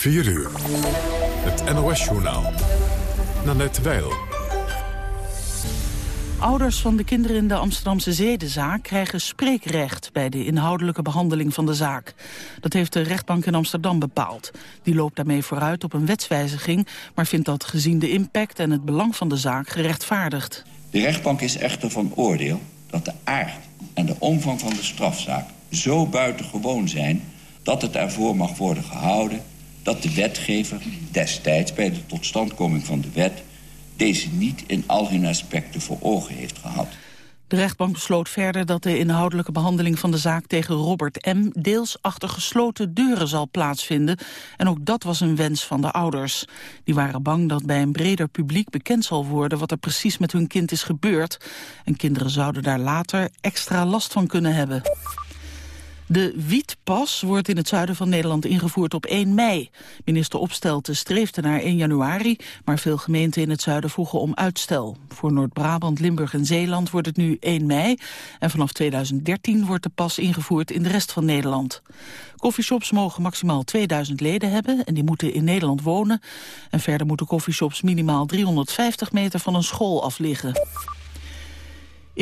4 uur. Het NOS-journaal. Nanette Weil. Ouders van de kinderen in de Amsterdamse zedenzaak krijgen spreekrecht bij de inhoudelijke behandeling van de zaak. Dat heeft de rechtbank in Amsterdam bepaald. Die loopt daarmee vooruit op een wetswijziging, maar vindt dat gezien de impact en het belang van de zaak gerechtvaardigd. De rechtbank is echter van oordeel dat de aard en de omvang van de strafzaak zo buitengewoon zijn dat het ervoor mag worden gehouden dat de wetgever destijds bij de totstandkoming van de wet... deze niet in al hun aspecten voor ogen heeft gehad. De rechtbank besloot verder dat de inhoudelijke behandeling van de zaak tegen Robert M. deels achter gesloten deuren zal plaatsvinden. En ook dat was een wens van de ouders. Die waren bang dat bij een breder publiek bekend zal worden wat er precies met hun kind is gebeurd. En kinderen zouden daar later extra last van kunnen hebben. De wietpas wordt in het zuiden van Nederland ingevoerd op 1 mei. Minister Opstelten streefde naar 1 januari, maar veel gemeenten in het zuiden vroegen om uitstel. Voor Noord-Brabant, Limburg en Zeeland wordt het nu 1 mei. En vanaf 2013 wordt de pas ingevoerd in de rest van Nederland. Coffeeshops mogen maximaal 2000 leden hebben en die moeten in Nederland wonen. En verder moeten coffeeshops minimaal 350 meter van een school af liggen.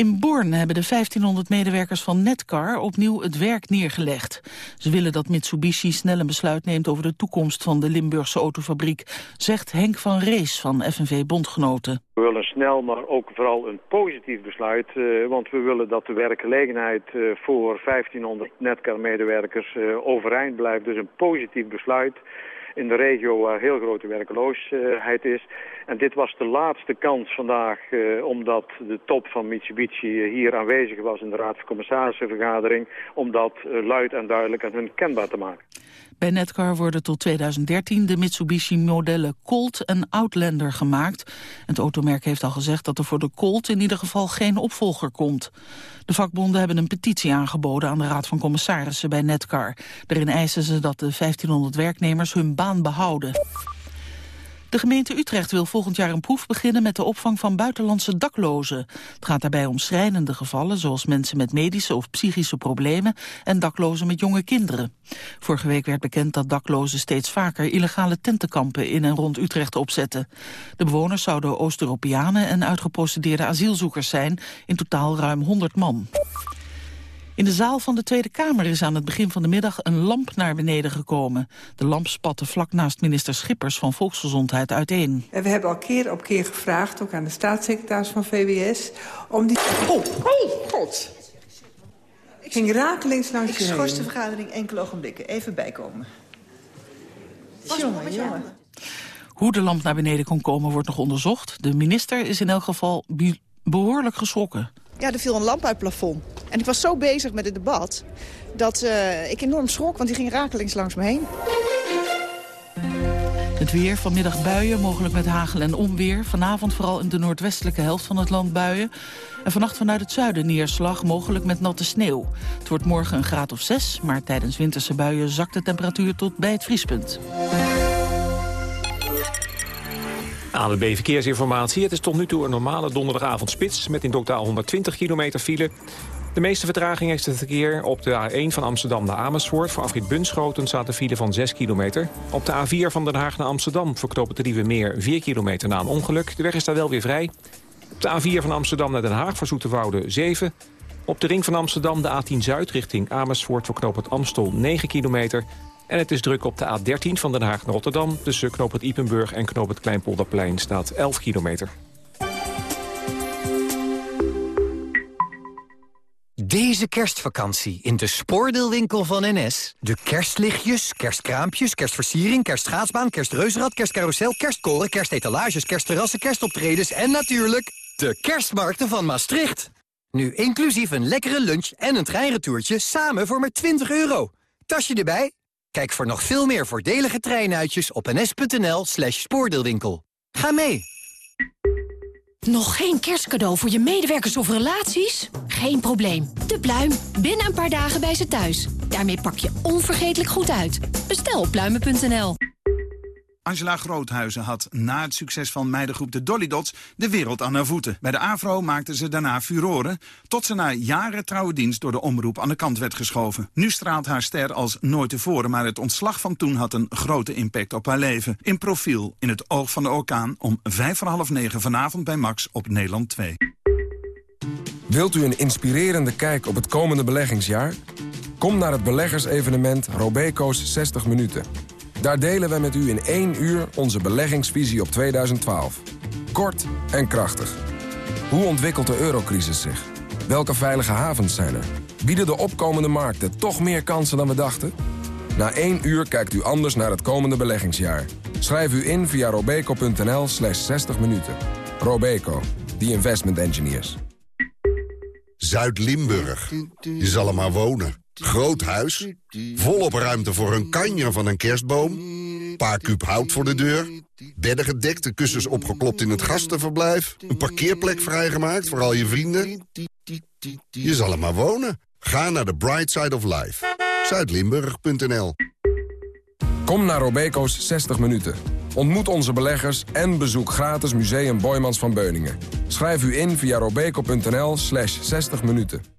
In Born hebben de 1500 medewerkers van Netcar opnieuw het werk neergelegd. Ze willen dat Mitsubishi snel een besluit neemt over de toekomst van de Limburgse autofabriek, zegt Henk van Rees van FNV Bondgenoten. We willen snel, maar ook vooral een positief besluit, uh, want we willen dat de werkgelegenheid uh, voor 1500 Netcar-medewerkers uh, overeind blijft. Dus een positief besluit in de regio waar heel grote werkeloosheid is. En dit was de laatste kans vandaag, eh, omdat de top van Mitsubishi eh, hier aanwezig was in de Raad van Commissarissenvergadering, om dat eh, luid en duidelijk aan hun kenbaar te maken. Bij Netcar worden tot 2013 de Mitsubishi-modellen Colt en Outlander gemaakt. Het automerk heeft al gezegd dat er voor de Colt in ieder geval geen opvolger komt. De vakbonden hebben een petitie aangeboden aan de Raad van Commissarissen bij Netcar. Daarin eisen ze dat de 1500 werknemers hun baan behouden. De gemeente Utrecht wil volgend jaar een proef beginnen met de opvang van buitenlandse daklozen. Het gaat daarbij om schrijnende gevallen, zoals mensen met medische of psychische problemen en daklozen met jonge kinderen. Vorige week werd bekend dat daklozen steeds vaker illegale tentenkampen in en rond Utrecht opzetten. De bewoners zouden Oost-Europeanen en uitgeprocedeerde asielzoekers zijn, in totaal ruim 100 man. In de zaal van de Tweede Kamer is aan het begin van de middag een lamp naar beneden gekomen. De lamp spatte vlak naast minister Schippers van Volksgezondheid uiteen. En we hebben al keer op keer gevraagd, ook aan de staatssecretaris van VWS... om die... Oh, oh god! Ik ging rakelings langs Ik schors de vergadering enkele ogenblikken. Even bijkomen. Jongen, jongen. Hoe de lamp naar beneden kon komen wordt nog onderzocht. De minister is in elk geval behoorlijk geschrokken. Ja, er viel een lamp uit het plafond. En ik was zo bezig met het debat dat uh, ik enorm schrok, want die ging rakelings langs me heen. Het weer, vanmiddag buien, mogelijk met hagel en onweer. Vanavond vooral in de noordwestelijke helft van het land buien. En vannacht vanuit het zuiden neerslag, mogelijk met natte sneeuw. Het wordt morgen een graad of 6, maar tijdens winterse buien zakt de temperatuur tot bij het vriespunt. ANWB Verkeersinformatie. Het is tot nu toe een normale donderdagavondspits... met in totaal 120 kilometer file. De meeste vertraging heeft het verkeer op de A1 van Amsterdam naar Amersfoort. Voor afrit Bunschoten staat een file van 6 kilometer. Op de A4 van Den Haag naar Amsterdam verknopen de Nieuwe Meer 4 kilometer na een ongeluk. De weg is daar wel weer vrij. Op de A4 van Amsterdam naar Den Haag voor Zoeterwoude 7. Op de ring van Amsterdam de A10 Zuid richting Amersfoort het Amstel 9 kilometer. En het is druk op de A13 van Den Haag naar Rotterdam. Tussen knoop het Ipenburg en knoop het Kleinpolderplein staat 11 kilometer. Deze kerstvakantie in de spoordeelwinkel van NS. De kerstlichtjes, kerstkraampjes, kerstversiering, kerstschaatsbaan, kerstreuzenrad, kerstcarousel, kerstkoren, kerstetalages, kerstterrassen, kerstoptredens en natuurlijk de kerstmarkten van Maastricht. Nu inclusief een lekkere lunch en een treinretourtje samen voor maar 20 euro. Tasje erbij? Kijk voor nog veel meer voordelige treinuitjes op ns.nl slash spoordeelwinkel. Ga mee! Nog geen kerstcadeau voor je medewerkers of relaties? Geen probleem. De Pluim. Binnen een paar dagen bij ze thuis. Daarmee pak je onvergetelijk goed uit. Bestel op pluimen.nl. Angela Groothuizen had na het succes van meidengroep de Dolly Dots de wereld aan haar voeten. Bij de AVRO maakte ze daarna furoren, tot ze na jaren trouwe dienst door de omroep aan de kant werd geschoven. Nu straalt haar ster als nooit tevoren, maar het ontslag van toen had een grote impact op haar leven. In profiel, in het oog van de orkaan, om vijf voor half negen vanavond bij Max op Nederland 2. Wilt u een inspirerende kijk op het komende beleggingsjaar? Kom naar het beleggersevenement Robeco's 60 Minuten. Daar delen we met u in één uur onze beleggingsvisie op 2012. Kort en krachtig. Hoe ontwikkelt de eurocrisis zich? Welke veilige havens zijn er? Bieden de opkomende markten toch meer kansen dan we dachten? Na één uur kijkt u anders naar het komende beleggingsjaar. Schrijf u in via robeco.nl slash 60 minuten. Robeco, the investment engineers. Zuid-Limburg. Je zal er maar wonen. Groot huis, volop ruimte voor een kanjer van een kerstboom... paar kuub hout voor de deur, bedden gedekt, de kussens opgeklopt in het gastenverblijf... een parkeerplek vrijgemaakt voor al je vrienden. Je zal er maar wonen. Ga naar de Bright Side of Life. Zuidlimburg.nl Kom naar Robeco's 60 minuten. Ontmoet onze beleggers en bezoek gratis Museum Boymans van Beuningen. Schrijf u in via robeco.nl slash 60 minuten.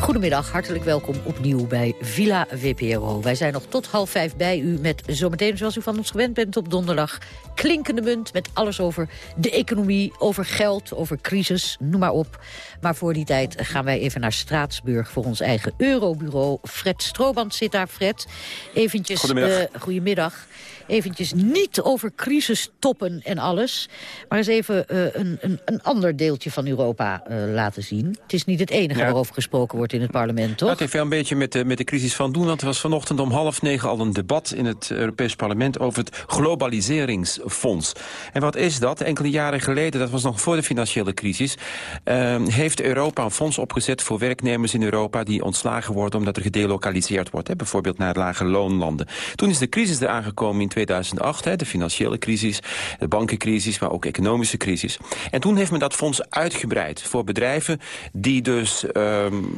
Goedemiddag, hartelijk welkom opnieuw bij Villa VPRO. Wij zijn nog tot half vijf bij u met zometeen, zoals u van ons gewend bent op donderdag... klinkende munt met alles over de economie, over geld, over crisis, noem maar op. Maar voor die tijd gaan wij even naar Straatsburg voor ons eigen eurobureau. Fred Strooband zit daar, Fred. Eventjes, Goedemiddag. Uh, goedemiddag eventjes niet over crisistoppen en alles... maar eens even uh, een, een, een, ander deeltje van Europa uh, laten zien. Het is niet het enige ja. waarover gesproken wordt in het parlement, toch? Het heeft wel een beetje met de, met de crisis van doen... want er was vanochtend om half negen al een debat in het Europees parlement... over het globaliseringsfonds. En wat is dat? Enkele jaren geleden, dat was nog voor de financiële crisis... Uh, heeft Europa een fonds opgezet voor werknemers in Europa... die ontslagen worden omdat er gedelokaliseerd wordt. Hè? Bijvoorbeeld naar lage loonlanden. Toen is de crisis er aangekomen in 2008, hè, de financiële crisis, de bankencrisis, maar ook economische crisis. En toen heeft men dat fonds uitgebreid voor bedrijven die dus um,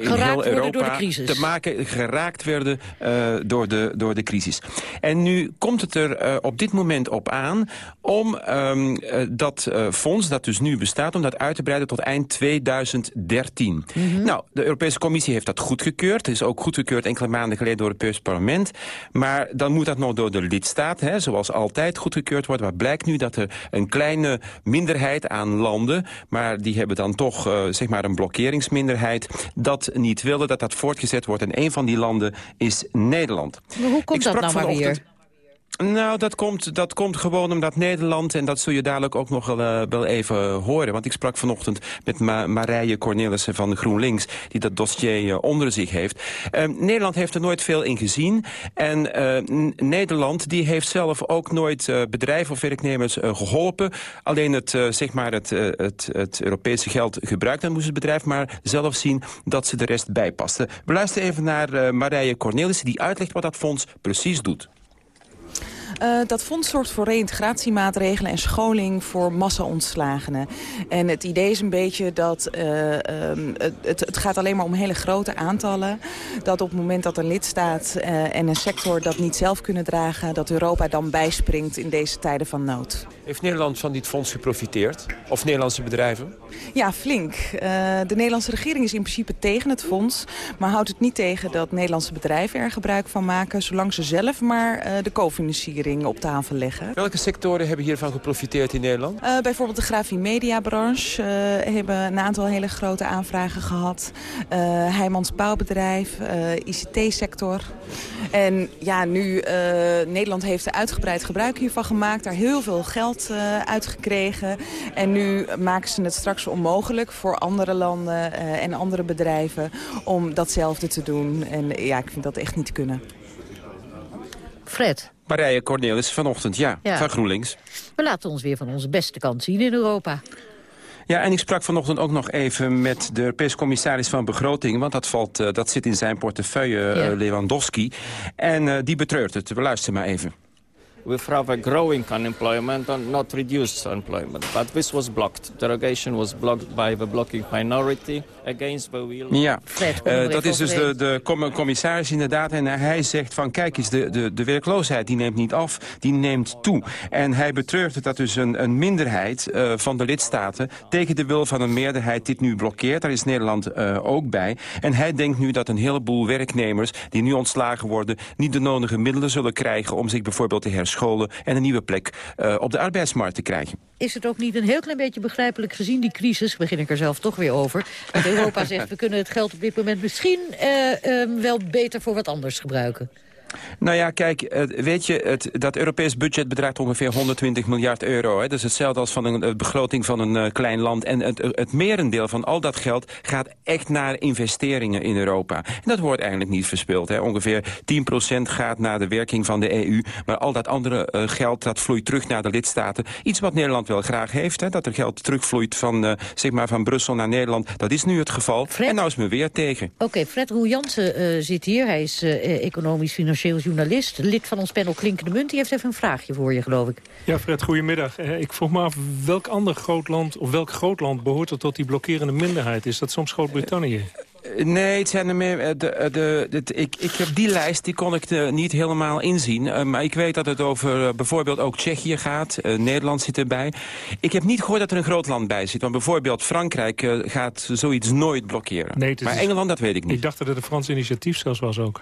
in heel Europa te maken geraakt werden uh, door, de, door de crisis. En nu komt het er uh, op dit moment op aan om um, uh, dat fonds, dat dus nu bestaat, om dat uit te breiden tot eind 2013. Mm -hmm. Nou, de Europese Commissie heeft dat goedgekeurd. Het is ook goedgekeurd enkele maanden geleden door het Europees Parlement. Maar dan moet dat nog door de lidstaat, hè, zoals altijd, goedgekeurd wordt. Maar blijkt nu dat er een kleine minderheid aan landen... maar die hebben dan toch uh, zeg maar een blokkeringsminderheid... dat niet willen dat dat voortgezet wordt. En een van die landen is Nederland. Maar hoe komt Ik dat nou maar weer? Nou, dat komt, dat komt gewoon omdat Nederland... en dat zul je dadelijk ook nog wel, uh, wel even horen... want ik sprak vanochtend met Ma Marije Cornelissen van GroenLinks... die dat dossier uh, onder zich heeft. Uh, Nederland heeft er nooit veel in gezien. En Nederland die heeft zelf ook nooit bedrijven of werknemers geholpen. Alleen het, zeg maar het, het, het Europese geld gebruikt. Dan moest het bedrijf maar zelf zien dat ze de rest bijpasten. We luisteren even naar Marije Cornelissen... die uitlegt wat dat fonds precies doet. Uh, dat fonds zorgt voor reïntegratiemaatregelen en scholing voor massa-ontslagenen. En het idee is een beetje dat uh, um, het, het gaat alleen maar om hele grote aantallen. Dat op het moment dat een lidstaat uh, en een sector dat niet zelf kunnen dragen... dat Europa dan bijspringt in deze tijden van nood. Heeft Nederland van dit fonds geprofiteerd? Of Nederlandse bedrijven? Ja, flink. de Nederlandse regering is in principe tegen het fonds... maar houdt het niet tegen dat Nederlandse bedrijven er gebruik van maken... zolang ze zelf maar de co-financiering op tafel leggen. Welke sectoren hebben hiervan geprofiteerd in Nederland? Uh, bijvoorbeeld de grafiemediabranche uh, hebben een aantal hele grote aanvragen gehad. Uh, Heijmans bouwbedrijf, ICT-sector. En ja, nu Nederland heeft er uitgebreid gebruik hiervan gemaakt. Daar heel veel geld uitgekregen. En nu maken ze het straks onmogelijk voor andere landen en andere bedrijven om datzelfde te doen. En ja, ik vind dat echt niet te kunnen. Fred. Marije Cornelis vanochtend, ja, ja, van GroenLinks. We laten ons weer van onze beste kant zien in Europa. Ja, en ik sprak vanochtend ook nog even met de Europese commissaris van Begroting... want dat, valt, uh, dat zit in zijn portefeuille, ja. uh, Lewandowski. En uh, die betreurt het. We luisteren maar even. We have a growing unemployment and not reduced unemployment. But this was blocked. Derogation was blocked by the blocking minority against the will. Ja, uh, dat is dus de, de commissaris inderdaad. En hij zegt van kijk eens, de, de, de werkloosheid die neemt niet af, die neemt toe. En hij betreurt het dat dus een, een minderheid uh, van de lidstaten tegen de wil van een meerderheid dit nu blokkeert. Daar is Nederland uh, ook bij. En hij denkt nu dat een heleboel werknemers die nu ontslagen worden... niet de nodige middelen zullen krijgen om zich bijvoorbeeld te herscholen en een nieuwe plek uh, op de arbeidsmarkt te krijgen. Is het ook niet een heel klein beetje begrijpelijk gezien die crisis... begin ik er zelf toch weer over. Dat Europa zegt, we kunnen het geld op dit moment misschien uh, uh, wel beter voor wat anders gebruiken. Nou ja, kijk, weet je, het, dat Europees budget bedraagt ongeveer 120 miljard euro. Hè. Dat is hetzelfde als van een begroting van een uh, klein land. En het, het merendeel van al dat geld gaat echt naar investeringen in Europa. En dat wordt eigenlijk niet verspild. Hè. Ongeveer 10% gaat naar de werking van de EU. Maar al dat andere uh, geld, dat vloeit terug naar de lidstaten. Iets wat Nederland wel graag heeft, hè, dat er geld terugvloeit van, uh, zeg maar van Brussel naar Nederland. Dat is nu het geval. Fred? En nou is me weer tegen. Oké, okay, Fred Roel Jansen zit hier. Hij is economisch financieel journalist, lid van ons panel Klinkende Munt. Die heeft even een vraagje voor je, geloof ik. Ja, Fred, goedemiddag. Ik vroeg me af, welk ander groot land, of welk groot land behoort er tot die blokkerende minderheid? Is dat soms Groot-Brittannië? Nee, het zijn er meer. De, de, de, ik, ik heb die lijst, die kon ik de, niet helemaal inzien. Uh, maar ik weet dat het over uh, bijvoorbeeld ook Tsjechië gaat. Uh, Nederland zit erbij. Ik heb niet gehoord dat er een groot land bij zit. Want bijvoorbeeld Frankrijk gaat zoiets nooit blokkeren. Nee, maar is, Engeland, dat weet ik niet. Ik dacht dat het een Frans initiatief zelfs was ook.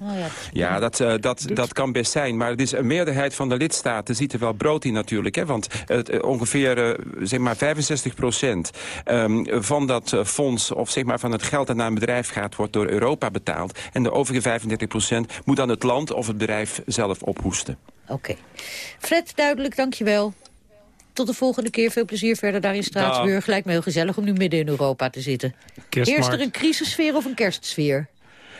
Oh ja, ja, dat, uh, dat, dus... dat kan best zijn. Maar het is een meerderheid van de lidstaten ziet er wel brood in natuurlijk. Hè? Want het, uh, ongeveer uh, zeg maar 65 procent um, van dat fonds... of zeg maar van het geld dat naar een bedrijf gaat... wordt door Europa betaald. En de overige 35 procent moet dan het land of het bedrijf zelf ophoesten. Oké. Okay. Fred, duidelijk, dankjewel. Tot de volgende keer. Veel plezier verder daar in Straatsburg. Nou. Lijkt me heel gezellig om nu midden in Europa te zitten. Kerstmarkt. Eerst er een crisissfeer of een kerstsfeer?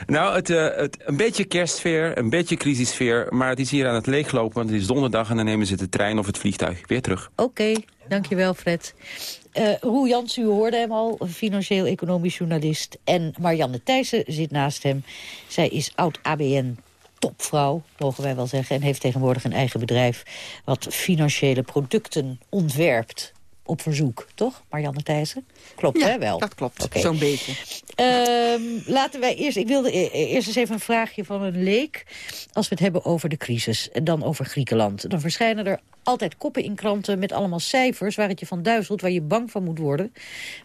Nou, het, uh, het, een beetje kerstsfeer, een beetje crisissfeer. Maar het is hier aan het leeglopen, want het is donderdag... en dan nemen ze de trein of het vliegtuig weer terug. Oké, dankjewel Fred. Uh, Roel Jans, u hoorde hem al, financieel-economisch journalist. En Marianne Thijssen zit naast hem. Zij is oud-ABN topvrouw, mogen wij wel zeggen... en heeft tegenwoordig een eigen bedrijf... wat financiële producten ontwerpt op verzoek, toch, Marianne Thijssen? Klopt, ja, hè, wel? dat klopt, okay. zo'n beetje. Um, laten wij eerst... Ik wilde eerst eens even een vraagje van een leek. Als we het hebben over de crisis en dan over Griekenland... dan verschijnen er altijd koppen in kranten met allemaal cijfers... waar het je van duizelt, waar je bang van moet worden...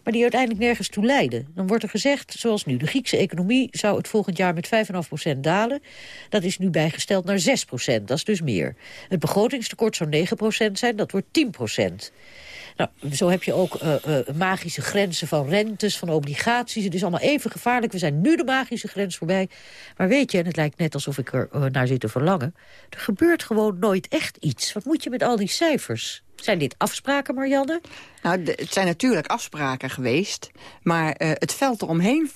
maar die uiteindelijk nergens toe leiden. Dan wordt er gezegd, zoals nu, de Griekse economie... zou het volgend jaar met 5,5% dalen. Dat is nu bijgesteld naar 6% Dat is dus meer. Het begrotingstekort zou 9% zijn, dat wordt 10 nou, zo heb je ook uh, uh, magische grenzen van rentes, van obligaties. Het is allemaal even gevaarlijk. We zijn nu de magische grens voorbij. Maar weet je, en het lijkt net alsof ik er uh, naar zit te verlangen... er gebeurt gewoon nooit echt iets. Wat moet je met al die cijfers? Zijn dit afspraken, Marianne? Nou, het zijn natuurlijk afspraken geweest. Maar het veld eromheen,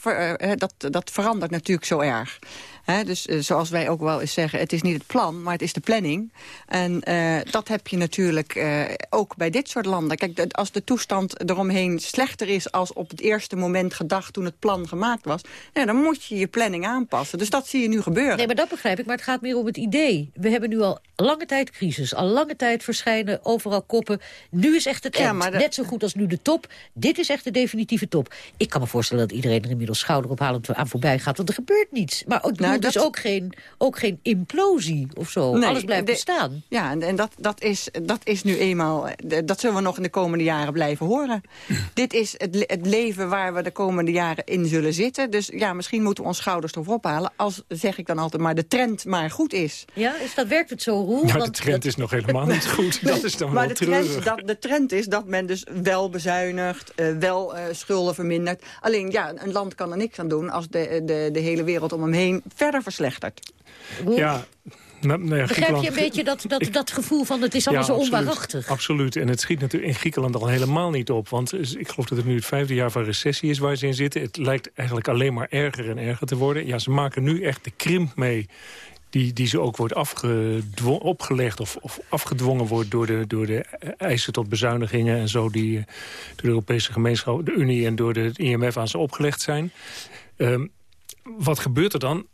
dat, dat verandert natuurlijk zo erg. He, dus uh, zoals wij ook wel eens zeggen, het is niet het plan, maar het is de planning. En uh, dat heb je natuurlijk uh, ook bij dit soort landen. Kijk, de, als de toestand eromheen slechter is als op het eerste moment gedacht toen het plan gemaakt was, dan moet je je planning aanpassen. Dus dat zie je nu gebeuren. Nee, maar dat begrijp ik, maar het gaat meer om het idee. We hebben nu al lange tijd crisis, al lange tijd verschijnen overal koppen. Nu is echt het Ja, de- Net zo goed als nu de top. Dit is echt de definitieve top. Ik kan me voorstellen dat iedereen er inmiddels schouderophalend aan voorbij gaat, want er gebeurt niets. Maar ook, Nou, dus dat- ook geen, ook geen implosie of zo. Nee, Alles blijft de- bestaan. Ja, en, en dat, dat, is, dat is nu eenmaal... eh, Dat zullen we nog in de komende jaren blijven horen. Dit is het, het leven waar we de komende jaren in zullen zitten. Dus ja, misschien moeten we ons schouders ervoor ophalen. Als, zeg ik dan altijd maar, de trend maar goed is. Ja, is dat, werkt het zo, Roel? Nou, de trend is nog helemaal niet goed. Dat is dan maar wel de trend, treurig. dat, de trend is dat men dus wel bezuinigt, eh, wel eh, schulden vermindert. Alleen, ja, een land kan er niks aan doen als de, de, de hele wereld om hem heen verder verslechtert. Ja, nou, nou ja, Begrijp je een beetje dat, dat, dat gevoel van het is allemaal zo onwaarachtig? Absoluut. En het schiet natuurlijk in Griekenland al helemaal niet op. Want ik geloof dat het nu het vijfde jaar van recessie is waar ze in zitten. Het lijkt eigenlijk alleen maar erger en erger te worden. Ja, ze maken nu echt de krimp mee die, die ze ook wordt opgelegd of, of afgedwongen wordt... Door de, door de eisen tot bezuinigingen en zo... die eh, door de Europese gemeenschap, de Unie en door de IMF aan ze opgelegd zijn. Ehm, wat gebeurt er dan?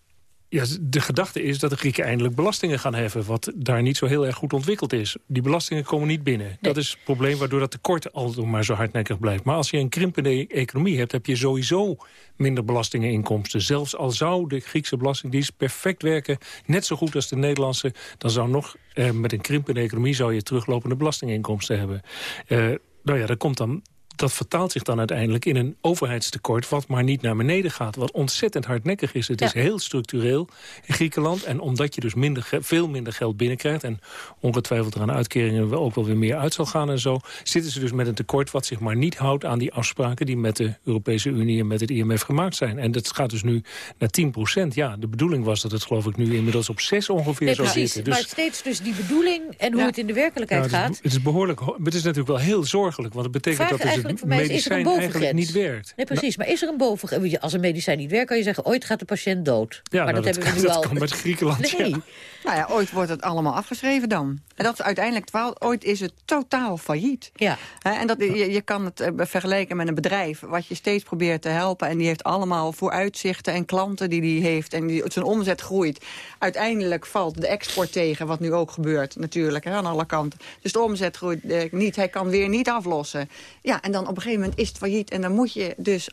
Ja, de gedachte is dat de Grieken eindelijk belastingen gaan heffen... wat daar niet zo heel erg goed ontwikkeld is. Die belastingen komen niet binnen. Dat is het probleem waardoor dat tekort altijd maar zo hardnekkig blijft. Maar als je een krimpende economie hebt... heb je sowieso minder belastingeninkomsten. Zelfs al zou de Griekse belastingdienst perfect werken... net zo goed als de Nederlandse... dan zou nog eh, met een krimpende economie... zou je teruglopende belastinginkomsten hebben. Eh, nou ja, dat komt dan dat vertaalt zich dan uiteindelijk in een overheidstekort... wat maar niet naar beneden gaat, wat ontzettend hardnekkig is. Het is heel structureel in Griekenland. En omdat je dus minder, veel minder geld binnenkrijgt... en ongetwijfeld er aan uitkeringen wel ook wel weer meer uit zal gaan en zo... zitten ze dus met een tekort wat zich maar niet houdt aan die afspraken... die met de Europese Unie en met het IMF gemaakt zijn. En dat gaat dus nu naar 10 procent. Ja, de bedoeling was dat het geloof ik nu inmiddels op 6 ongeveer Nee, zou precies. zitten. Maar Dus steeds dus die bedoeling en hoe het in de werkelijkheid het, is, gaat. het is behoorlijk. ho- Het is natuurlijk wel heel zorgelijk, want het betekent Vraag dat dus eigenlijk voor mij is, is er een bovengrens? niet werkt. Nee, precies. Maar is er een bovengrens? Als een medicijn niet werkt, kan je zeggen... ooit gaat de patiënt dood. Ja, maar nou, dat, dat hebben we kan- nu dat al... kan met Griekenland, Nee. ja. Nou ja, ooit wordt het allemaal afgeschreven dan. En dat is uiteindelijk, ooit is het totaal failliet. Ja. Hè, en dat, je, je kan het eh, vergelijken met een bedrijf... wat je steeds probeert te helpen. En die heeft allemaal vooruitzichten en klanten die die heeft. En die, zijn omzet groeit. Uiteindelijk valt de export tegen, wat nu ook gebeurt natuurlijk. Hè, aan alle kanten. Dus de omzet groeit eh, niet. Hij kan weer niet aflossen. Ja, en dan op een gegeven moment is het failliet. En dan moet je dus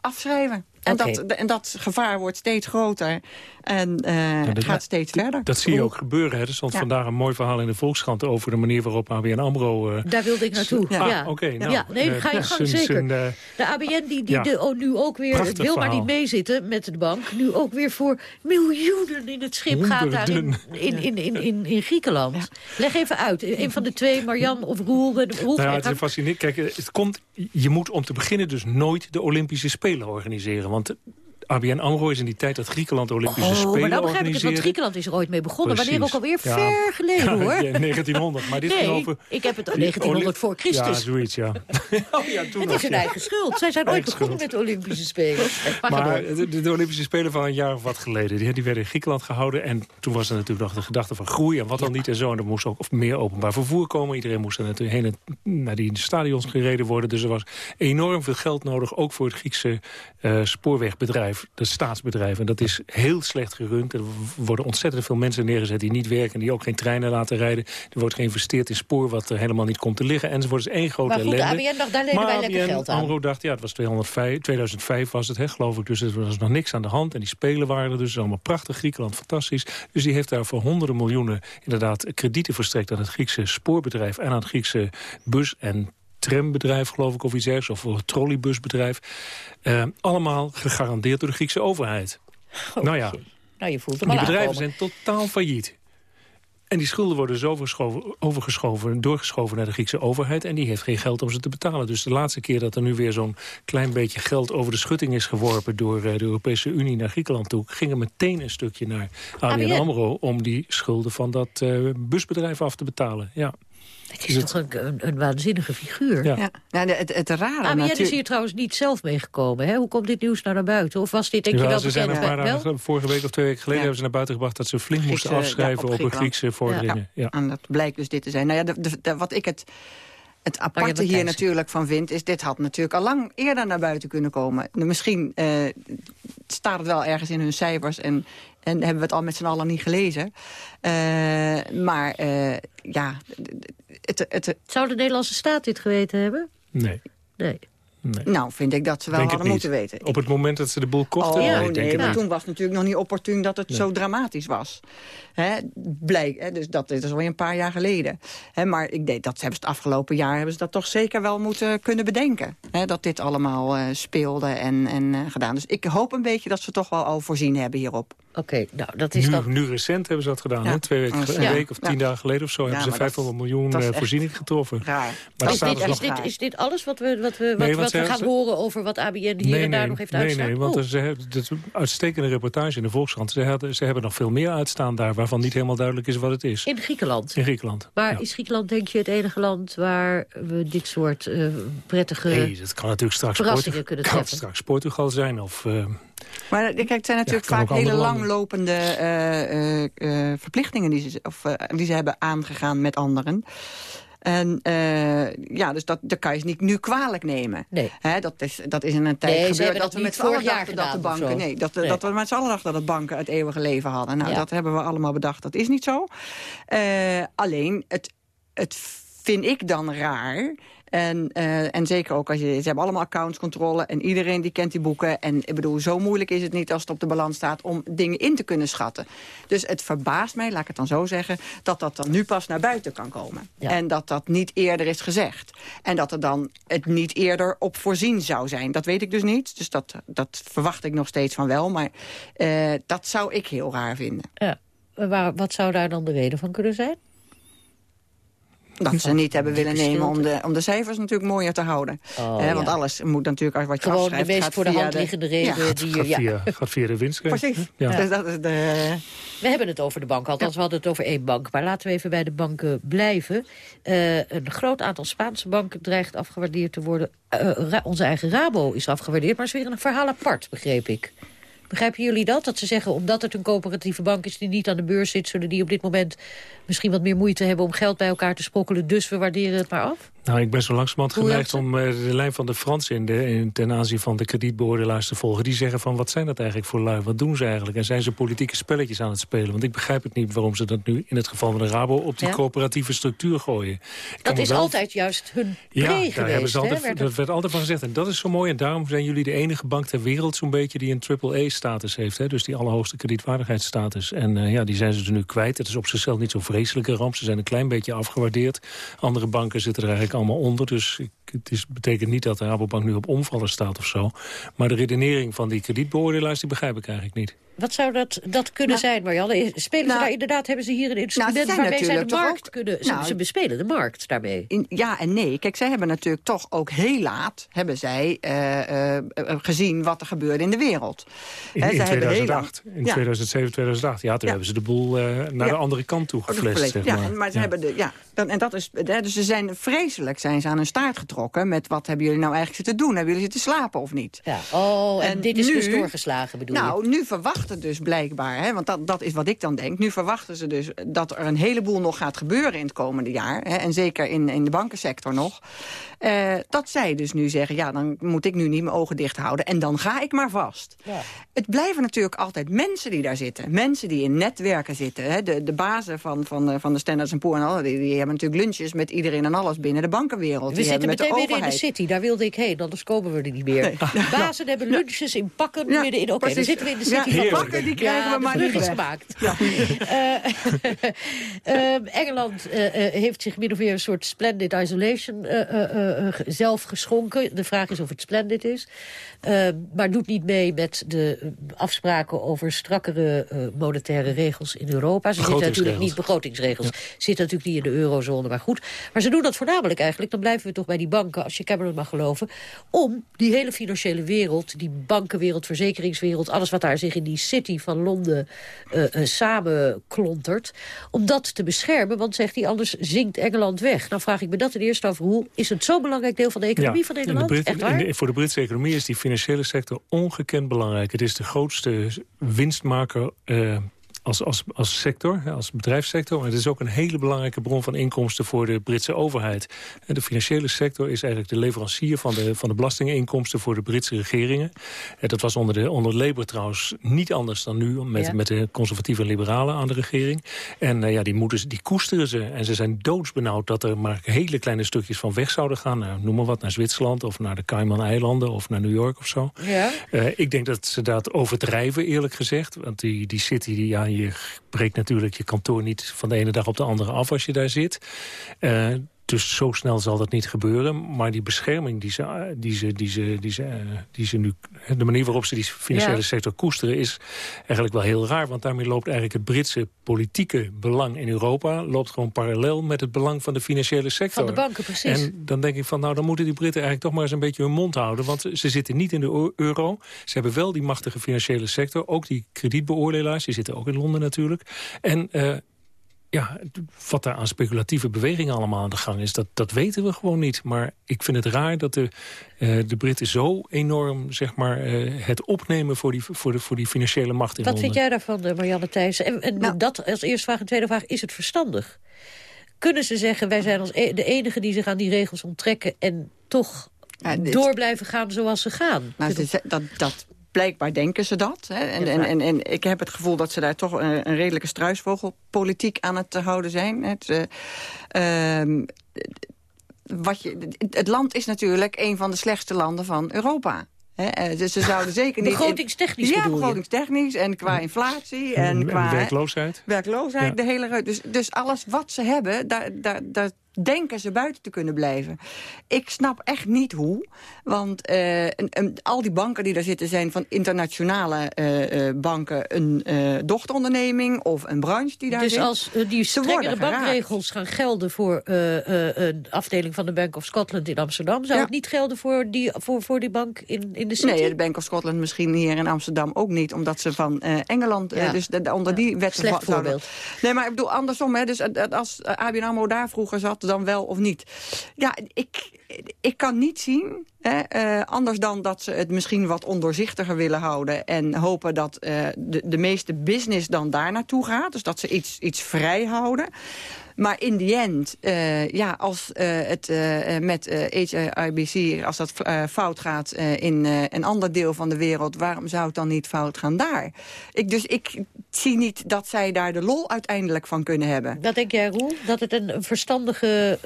afschrijven. En, dat, en dat gevaar wordt steeds groter. En eh, dat- gaat steeds verder. Dat zie je ook gebeuren. Hè. Er stond Ja. vandaag een mooi verhaal in de Volkskrant... over de manier waarop ABN AMRO... eh, Daar wilde ik naartoe. Ah, ja. oké, nou, ja, nee, eh, ga je gang, zeker. zijn, de ABN die, die ja. de, oh, nu ook weer, het wil maar niet meezitten met de bank... nu ook weer voor miljoenen in het schip gaat daar in, in, in, in, in, in Griekenland. Leg even uit. Een van de twee, Marjan of Roel. Roel Nou ja, het is fascinerend. Kijk, het komt, je moet om te beginnen dus nooit de Olympische Spelen organiseren. Want ABN AMRO is in die tijd dat Griekenland Olympische Oh, Spelen maar nou begrijp ik het, want organiseerde. Griekenland is er ooit mee begonnen. Precies. Wanneer ook alweer Ja. ver geleden, Ja, hoor. ja, 1900, maar dit nee, ging over... ik heb het die 1900 voor Christus. Ja, zoiets, ja. oh ja, toen het is hun eigen schuld. Zij zijn ooit begonnen met de Olympische Spelen. Maar, door. de, Olympische Spelen van een jaar of wat geleden... Die, die werden in Griekenland gehouden. En toen was er natuurlijk nog de gedachte van groei en wat dan niet en zo. En er moest ook of meer openbaar vervoer komen. Iedereen moest er natuurlijk heen en naar die stadions gereden worden. Dus er was enorm veel geld nodig. Ook voor het Griekse eh, spoorwegbedrijf, het staatsbedrijf. En dat is heel slecht gerund. Er worden ontzettend veel mensen neergezet die niet werken... die ook geen treinen laten rijden. Er wordt geïnvesteerd in spoor wat er helemaal niet komt te liggen. Enzovoort. Het is één grote Maar goed, ellende. ABN dacht, daar lenen Maar wij lekker ABN geld aan. AMRO dacht, ja, het was 205, 2005 was het, hè, geloof ik. Dus er was nog niks aan de hand. En die spelen waren er dus. Allemaal prachtig. Griekenland, fantastisch. Dus die heeft daar voor honderden miljoenen inderdaad kredieten verstrekt... aan het Griekse spoorbedrijf en aan het Griekse bus- en trambedrijf, geloof ik, of iets ergens. Of een trolleybusbedrijf. Eh, allemaal gegarandeerd door de Griekse overheid. nou ja, Nou, je voelt hem die bedrijven aankomen. zijn totaal failliet. En die schulden worden zo overgeschoven, doorgeschoven naar de Griekse overheid... en die heeft geen geld om ze te betalen. Dus de laatste keer dat er nu weer zo'n klein beetje geld... over de schutting is geworpen door eh, de Europese Unie naar Griekenland toe... ging er meteen een stukje naar ABN ABN. AMRO... om die schulden van dat eh, busbedrijf af te betalen. Ja. Het is toch een, een, een waanzinnige figuur. Ja. Ja. Nou, het, het rare ABN is natuurlijk- hier trouwens niet zelf meegekomen. Hè? Hoe komt dit nieuws nou naar buiten? Of was dit, denk je, Ja, wel ze zijn bekend? een paar Wel? dagen, vorige week of twee weken geleden... hebben ze naar buiten gebracht dat ze flink moesten afschrijven... ja, op, op hun Griekse vorderingen. Ja. En dat blijkt dus dit te zijn. Nou ja, de, de- de- wat ik het, het aparte hier natuurlijk van vind... is dit had natuurlijk al lang eerder naar buiten kunnen komen. Nou, Misschien eh, staat het wel ergens in hun cijfers... en, en hebben we het al met z'n allen niet gelezen. Eh, maar eh, ja... Het, het, het, Zou de Nederlandse staat dit geweten hebben? Nee. Nee. Nee. nou, vind ik dat ze wel hadden moeten weten. Op het moment dat ze de boel kochten? Oh, nee, nee, denk niet. toen was het natuurlijk nog niet opportun dat het Nee. zo dramatisch was. Hè, blijk, hè, dus dat is alweer een paar jaar geleden. Hè, maar ik denk, dat hebben ze het afgelopen jaar hebben ze dat toch zeker wel moeten kunnen bedenken. Hè, dat dit allemaal eh, speelde en, en eh, gedaan. Dus ik hoop een beetje dat ze toch wel al voorzien hebben hierop. Oké, nou, dat is Nu, dan... nu recent hebben ze dat gedaan. Ja. Hè? Twee weken, Ja. een week of tien Ja. dagen geleden of zo... hebben ze maar dat- 500 miljoen dat eh, voorziening getroffen. Raar. Maar daar Is staat dit, dus is, nog... dit, is dit alles wat we, wat we, wat, Nee, want wat we gaan ze- horen over wat ABN hier en daar nog heeft nee, uitstaan? Nee, want Oh. ze hebben, dat een uitstekende reportage in de Volkskrant. Ze, hadden, ze hebben nog veel meer uitstaan daar... waarvan niet helemaal duidelijk is wat het is. In Griekenland? In Griekenland. Maar ja. is Griekenland, denk je, het enige land waar we dit soort eh, prettige Nee, dat kan natuurlijk straks, verrassingen Portu- kunnen kan straks Portugal zijn of... eh, Maar kijk, het zijn natuurlijk vaak hele landen. langlopende eh, eh, eh, verplichtingen die ze, of, eh, die ze hebben aangegaan met anderen. En eh, ja, dus dat, dat kan je ze niet nu kwalijk nemen. Nee. Hè, dat, is, dat is in een tijd Nee, gebeurd dat dat we met z'n allen vorig jaar dachten dat de banken... Nee, dat, Nee. dat we met z'n allen dachten dat banken het eeuwige leven hadden. Nou, Ja. dat hebben we allemaal bedacht. Dat is niet zo. Eh, alleen, het, het vind ik dan raar... En, eh, en zeker ook als je... Ze hebben allemaal accountscontrole en iedereen die kent die boeken. En ik bedoel, zo moeilijk is het niet als het op de balans staat... om dingen in te kunnen schatten. Dus het verbaast mij, laat ik het dan zo zeggen... dat dat dan nu pas naar buiten kan komen. En dat dat niet eerder is gezegd. En dat er dan het niet eerder op voorzien zou zijn. Dat weet ik dus niet. Dus dat, dat verwacht ik nog steeds van wel. Maar eh, dat zou ik heel raar vinden. Ja. Waar, wat zou daar dan de reden van kunnen zijn? Dat ze niet hebben willen nemen om de, om de cijfers natuurlijk mooier te houden. Oh, Eh, want ja. alles moet natuurlijk, als wat je Gewoon afschrijft... de meest gaat voor de hand liggende reden Ja. die... Gaat ja. via, gaat via de winst. Precies. Ja. Dus dat is de... We hebben het over de bank, althans we hadden het over één bank. Maar laten we even bij de banken blijven. Eh, een groot aantal Spaanse banken dreigt afgewaardeerd te worden. Eh, onze eigen Rabo is afgewaardeerd, maar is weer een verhaal apart, begreep ik. Begrijpen jullie dat? Dat ze zeggen, omdat het een coöperatieve bank is die niet aan de beurs zit... zullen die op dit moment misschien wat meer moeite hebben om geld bij elkaar te sprokkelen. Dus we waarderen het maar af? Nou, ik ben zo langzamerhand geneigd om eh, de lijn van de Fransen in de, in, ten aanzien van de kredietbeoordelaars te volgen. Die zeggen van, wat zijn dat eigenlijk voor lui? Wat doen ze eigenlijk? En zijn ze politieke spelletjes aan het spelen? Want ik begrijp het niet waarom ze dat nu in het geval van de Rabo op die Ja. coöperatieve structuur gooien. Ik Dat is wel- altijd juist hun Ja, daar geweest. hebben ze hè? Werd dat werd altijd van gezegd. En dat is zo mooi. En daarom zijn jullie de enige bank ter wereld zo'n beetje die een triple-A-status heeft. Hè? Dus die allerhoogste kredietwaardigheidsstatus. En eh, ja, die zijn ze dus nu kwijt. Het is op zichzelf niet zo'n vreselijke ramp. Ze zijn een klein beetje afgewaardeerd. Andere banken zitten er eigenlijk allemaal onder. Dus ik, het betekent niet dat de Rabobank nu op omvallen staat of zo. Maar de redenering van die kredietbeoordelaars, die begrijp ik eigenlijk niet. Wat zou dat, dat kunnen zijn, Marianne? Spelen ze nou- daar inderdaad, hebben ze hier een instrument Nou, ze zijn waarmee zij de markt ook- kunnen... Ze, Nou, ze bespelen de markt daarmee. In- ja en nee. Kijk, zij hebben natuurlijk toch ook heel laat... hebben zij eh, eh, eh, gezien wat er gebeurde in de wereld. In, Hè, in zij hebben heel 2008. lang- In Ja. 2007, 2008. Ja, toen hebben ze de boel eh, naar Ja. de andere kant toe geflesd. dat Zeg ja, maar. en- maar ze Ja. hebben de, ja, dan, en dat is, hè, dus ze zijn vreselijk zijn ze aan hun staart getrokken met wat hebben jullie nou eigenlijk zitten doen? Hebben jullie zitten slapen of niet? Ja. Oh, en, En dit is nu- dus doorgeslagen, bedoel je? Nou, nu verwachten dus blijkbaar, hè, want dat, dat is wat ik dan denk... nu verwachten ze dus dat er een heleboel nog gaat gebeuren in het komende jaar... Hè, en zeker in, in de bankensector nog... eh, dat zij dus nu zeggen, ja, dan moet ik nu niet mijn ogen dicht houden... en dan ga ik maar vast. Ja. Het blijven natuurlijk altijd mensen die daar zitten. Mensen die in netwerken zitten. Hè. De, de bazen van, van, eh, van de Standard Poor's en al, die, die hebben natuurlijk lunches met iedereen en alles binnen de bankenwereld. We die zitten met meteen de weer in de city, daar wilde ik heen, anders komen we er niet meer. Bazen hebben lunches in pakken Ja, midden in. Oké, dan zitten we in de Ja, city van Die krijgen ja, we maar niet is weg. gemaakt. Eh, eh, Engeland eh, eh, heeft zich min of meer een soort splendid isolation eh, eh, eh, zelf geschonken. De vraag is of het splendid is. Eh, maar doet niet mee met de afspraken over strakkere eh, monetaire regels in Europa. Ze zitten natuurlijk niet begrotingsregels. Zitten natuurlijk niet in de eurozone, maar goed. Maar ze doen dat voornamelijk eigenlijk, dan blijven we toch bij die banken... als je Cameron mag geloven, om die hele financiële wereld... die bankenwereld, verzekeringswereld... alles wat daar zich in die city van Londen eh eh, samenklontert... om dat te beschermen, want zegt hij, anders zinkt Engeland weg. Nou vraag ik me dat ten eerste af, hoe is het zo'n belangrijk deel van de economie van in de Nederland? Brit- Echt waar? in de- voor de Britse economie is die financiële sector ongekend belangrijk. Het is de grootste winstmaker eh, als, als, als sector, als bedrijfssector. Maar het is ook een hele belangrijke bron van inkomsten voor de Britse overheid. En de financiële sector is eigenlijk de leverancier van de, van de belastinginkomsten voor de Britse regeringen. En dat was onder, de, onder Labour trouwens niet anders dan nu met, Ja. met de conservatieve en liberalen aan de regering. En eh, ja, die, moeten, die koesteren ze. En ze zijn doodsbenauwd dat er maar hele kleine stukjes van weg zouden gaan. Nou, noem maar wat, naar Zwitserland of naar de Cayman-eilanden of naar New York of zo. Ja. Eh, ik denk dat ze dat overdrijven, eerlijk gezegd. Want die, die city, die, ja, je breekt natuurlijk je kantoor niet van de ene dag op de andere af als je daar zit. Dus zo snel zal dat niet gebeuren. Maar die bescherming die ze, die ze, die ze, die ze, die ze nu... De manier waarop ze die financiële Ja. sector koesteren is eigenlijk wel heel raar. Want daarmee loopt eigenlijk het Britse politieke belang in Europa... loopt gewoon parallel met het belang van de financiële sector. Van de banken, precies. En dan denk ik van, nou, dan moeten die Britten eigenlijk toch maar eens een beetje hun mond houden. Want ze zitten niet in de eu- euro. Ze hebben wel die machtige financiële sector. Ook die kredietbeoordelaars, die zitten ook in Londen natuurlijk. En... eh, ja, wat daar aan speculatieve bewegingen allemaal aan de gang is... dat, dat weten we gewoon niet. Maar ik vind het raar dat de, uh, de Britten zo enorm zeg maar, uh, het opnemen... Voor die, voor, de, voor die financiële macht in Wat Londen. vind jij daarvan, Marianne Thijssen? En, en nou. dat als eerste vraag. En tweede vraag, is het verstandig? Kunnen ze zeggen, wij zijn als e de enige die zich aan die regels onttrekken... en toch ja, dit... door blijven gaan zoals ze gaan? Nou, dit, dat, dat blijkbaar denken ze dat. Hè? En, en, en, en, ik heb het gevoel dat ze daar toch een, een redelijke struisvogelpolitiek aan het houden zijn. Het, uh, uh, wat je, het land is natuurlijk een van de slechtste landen van Europa. He, dus ze zouden zeker niet... Begrotingstechnisch Ja, begrotingstechnisch en qua inflatie en, en qua... werkloosheid. Werkloosheid, ja. de hele... Dus, dus alles wat ze hebben, daar, daar, daar denken ze buiten te kunnen blijven. Ik snap echt niet hoe. Want uh, en, en, al die banken die daar zitten zijn van internationale uh, uh, banken... een dochteronderneming of een branche die daar dus zit. Dus als die strengere bankregels gaan gelden voor een afdeling van de Bank of Scotland in Amsterdam... zou ja. het niet gelden voor die, voor, voor die bank in, in de city? Nee, de Bank of Scotland misschien hier in Amsterdam ook niet. Omdat ze van Engeland, ja. dus de, de, onder die wetten... Slecht voorbeeld. Nee, maar ik bedoel andersom. Hè, dus als ABN AMRO daar vroeger zat dan wel of niet. Ja, ik, ik kan niet zien, hè, uh, anders dan dat ze het misschien wat ondoorzichtiger willen houden... en hopen dat uh, de, de meeste business dan daar naartoe gaat. Dus dat ze iets, iets vrij houden. Maar in die end, uh, ja, als uh, het uh, met HIBC, als dat fout gaat in een ander deel van de wereld, waarom zou het dan niet fout gaan daar? Ik, dus ik zie niet dat zij daar de lol uiteindelijk van kunnen hebben. Dat denk jij, Roel? Dat het een verstandige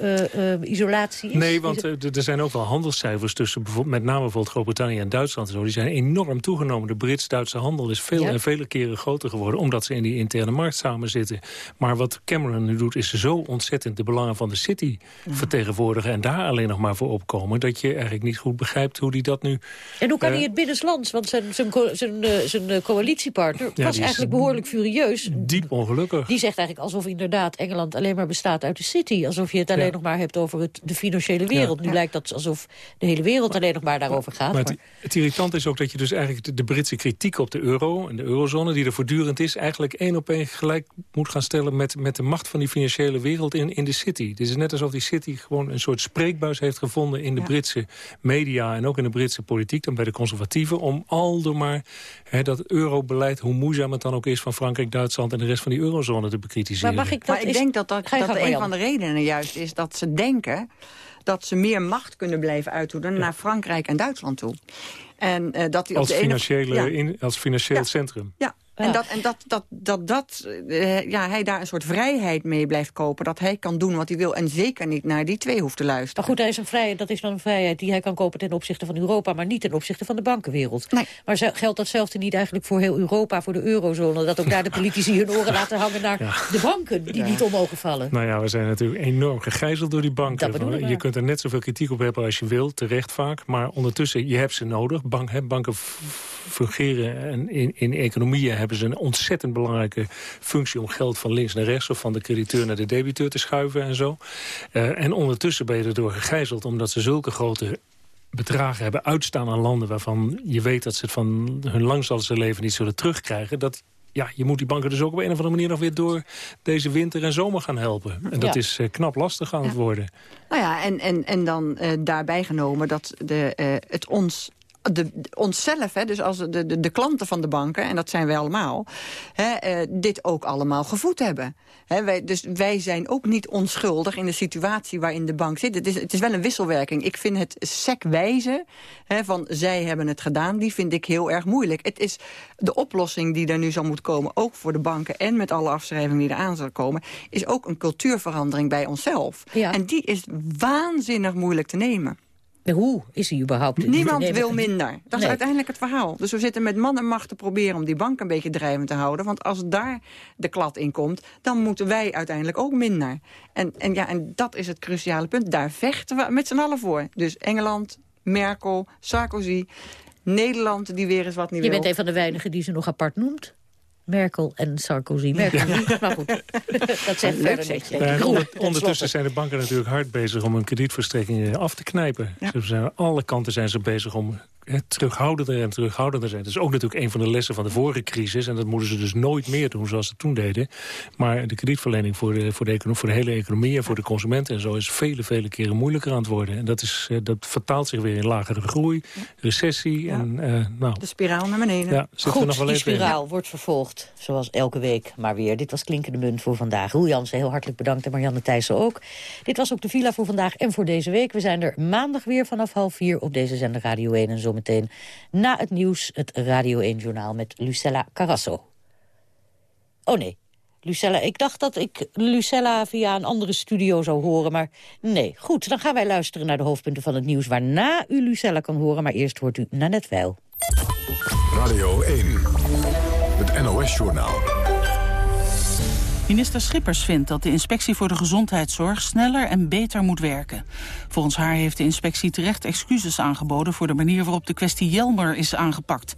isolatie is? Nee, want er zijn ook wel handelscijfers tussen met name bijvoorbeeld Groot-Brittannië en Duitsland. En zo. Die zijn enorm toegenomen. De Brits-Duitse handel is veel ja. en vele keren groter geworden, omdat ze in die interne markt samen zitten. Maar wat Cameron nu doet, is zo ontzettend de belangen van de city ja. vertegenwoordigen... en daar alleen nog maar voor opkomen... dat je eigenlijk niet goed begrijpt hoe hij dat nu... En hoe kan uh, hij het binnenlands? Want zijn, zijn, zijn, zijn coalitiepartner ja, was eigenlijk behoorlijk furieus. Diep ongelukkig. Die zegt eigenlijk alsof inderdaad Engeland alleen maar bestaat uit de city. Alsof je het alleen ja. nog maar hebt over het, de financiële wereld. Nu lijkt dat alsof de hele wereld alleen nog maar daarover gaat. Maar, maar... Het, het irritant is ook dat je dus eigenlijk de, de Britse kritiek op de euro... en de eurozone, die er voortdurend is... eigenlijk één op één gelijk moet gaan stellen met, met de macht van die financiële wereld in, in de city. Het is net alsof die city gewoon een soort spreekbuis heeft gevonden... in de ja. Britse media en ook in de Britse politiek, dan bij de conservatieven... om al door maar hè, dat eurobeleid, hoe moeizaam het dan ook is... van Frankrijk, Duitsland en de rest van die eurozone te bekritiseren. Maar, mag ik, dat maar ik denk dat, dat, dat een van de redenen juist is dat ze denken dat ze meer macht kunnen blijven uitoefenen ja. naar Frankrijk en Duitsland toe. En, uh, dat die als, op de financiële, ene... ja. in, als financieel ja. centrum. Ja, en, dat, en dat, dat, dat, dat uh, ja, hij daar een soort vrijheid mee blijft kopen. Dat hij kan doen wat hij wil en zeker niet naar die twee hoeft te luisteren. Maar goed, hij is een vrijheid, dat is dan een vrijheid die hij kan kopen ten opzichte van Europa... maar niet ten opzichte van de bankenwereld. Nee. Maar geldt datzelfde niet eigenlijk voor heel Europa, voor de eurozone... dat ook daar de politici hun oren laten hangen naar ja. de banken... die ja. niet om mogen vallen? Nou ja, we zijn natuurlijk enorm gegijzeld door die banken. Dat je kunt er net zoveel kritiek op hebben als je wil, terecht vaak. Maar ondertussen, je hebt ze nodig. Bank, hè, banken fungeren en in, in economieën hebben ze een ontzettend belangrijke functie... om geld van links naar rechts of van de crediteur naar de debiteur te schuiven en zo. Uh, en ondertussen ben je erdoor gegijzeld omdat ze zulke grote bedragen hebben uitstaan aan landen... waarvan je weet dat ze het van hun langzaamste leven niet zullen terugkrijgen... dat ja, je moet die banken dus ook op een of andere manier nog weer door deze winter en zomer gaan helpen. En dat ja. is uh, knap lastig aan ja. het worden. Nou ja, en, en, en dan uh, daarbij genomen dat de, uh, het ons de, onszelf, hè, dus als de, de, de klanten van de banken, en dat zijn wij allemaal, hè, uh, dit ook allemaal gevoed hebben. Hè, wij, dus wij zijn ook niet onschuldig in de situatie waarin de bank zit. Het is, het is wel een wisselwerking. Ik vind het sekwijze hè, van zij hebben het gedaan, die vind ik heel erg moeilijk. Het is de oplossing die er nu zal moeten komen, ook voor de banken en met alle afschrijvingen die eraan zullen komen, is ook een cultuurverandering bij onszelf. Ja. En die is waanzinnig moeilijk te nemen. Hoe is hij überhaupt? Niemand wil minder. Dat is uiteindelijk het verhaal. Dus we zitten met man en macht te proberen om die bank een beetje drijvend te houden. Want als daar de klad in komt, dan moeten wij uiteindelijk ook minder. En, en, ja, en dat is het cruciale punt. Daar vechten we met z'n allen voor. Dus Engeland, Merkel, Sarkozy, Nederland die weer eens wat niet Je wil. bent een van de weinigen die ze nog apart noemt. Merkel en Sarkozy. Merkel ja. maar goed. dat zegt verder. Ja, onder, ondertussen zijn de banken natuurlijk hard bezig om hun kredietverstrekkingen af te knijpen. Ja. Ze zijn aan alle kanten zijn ze bezig om terughoudender en terughoudender zijn. Dat is ook natuurlijk een van de lessen van de vorige crisis. En dat moeten ze dus nooit meer doen zoals ze toen deden. Maar de kredietverlening voor de, voor de, voor de hele economie en voor de consumenten en zo... is vele, vele keren moeilijker aan het worden. En dat, is, eh, dat vertaalt zich weer in lagere groei, recessie. En, uh, nou, de spiraal naar beneden. Ja, Goed, nog wel die spiraal wordt vervolgd, zoals elke week maar weer. Dit was Klinkende Munt voor vandaag. Roel Jansen, heel hartelijk bedankt en Marianne Thijssen ook. Dit was ook de villa voor vandaag en voor deze week. We zijn er maandag weer vanaf half vier op deze zender Radio 1. En zometeen na het nieuws het Radio 1-journaal met Lucella Carrasso. Oh nee, Lucella, ik dacht dat ik Lucella via een andere studio zou horen, maar nee. Goed, dan gaan wij luisteren naar de hoofdpunten van het nieuws... waarna u Lucella kan horen, maar eerst hoort u Nanette Weil. Radio 1, het NOS-journaal. Minister Schippers vindt dat de inspectie voor de gezondheidszorg sneller en beter moet werken. Volgens haar heeft de inspectie terecht excuses aangeboden voor de manier waarop de kwestie Jelmer is aangepakt.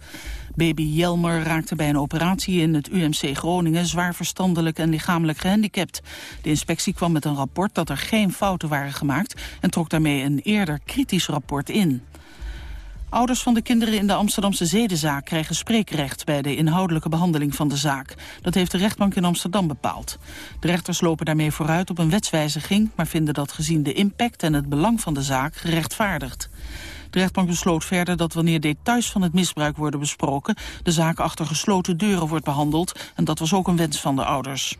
Baby Jelmer raakte bij een operatie in het UMC Groningen zwaar verstandelijk en lichamelijk gehandicapt. De inspectie kwam met een rapport dat er geen fouten waren gemaakt en trok daarmee een eerder kritisch rapport in. Ouders van de kinderen in de Amsterdamse zedenzaak krijgen spreekrecht bij de inhoudelijke behandeling van de zaak. Dat heeft de rechtbank in Amsterdam bepaald. De rechters lopen daarmee vooruit op een wetswijziging, maar vinden dat gezien de impact en het belang van de zaak gerechtvaardigd. De rechtbank besloot verder dat wanneer details van het misbruik worden besproken, de zaak achter gesloten deuren wordt behandeld en dat was ook een wens van de ouders.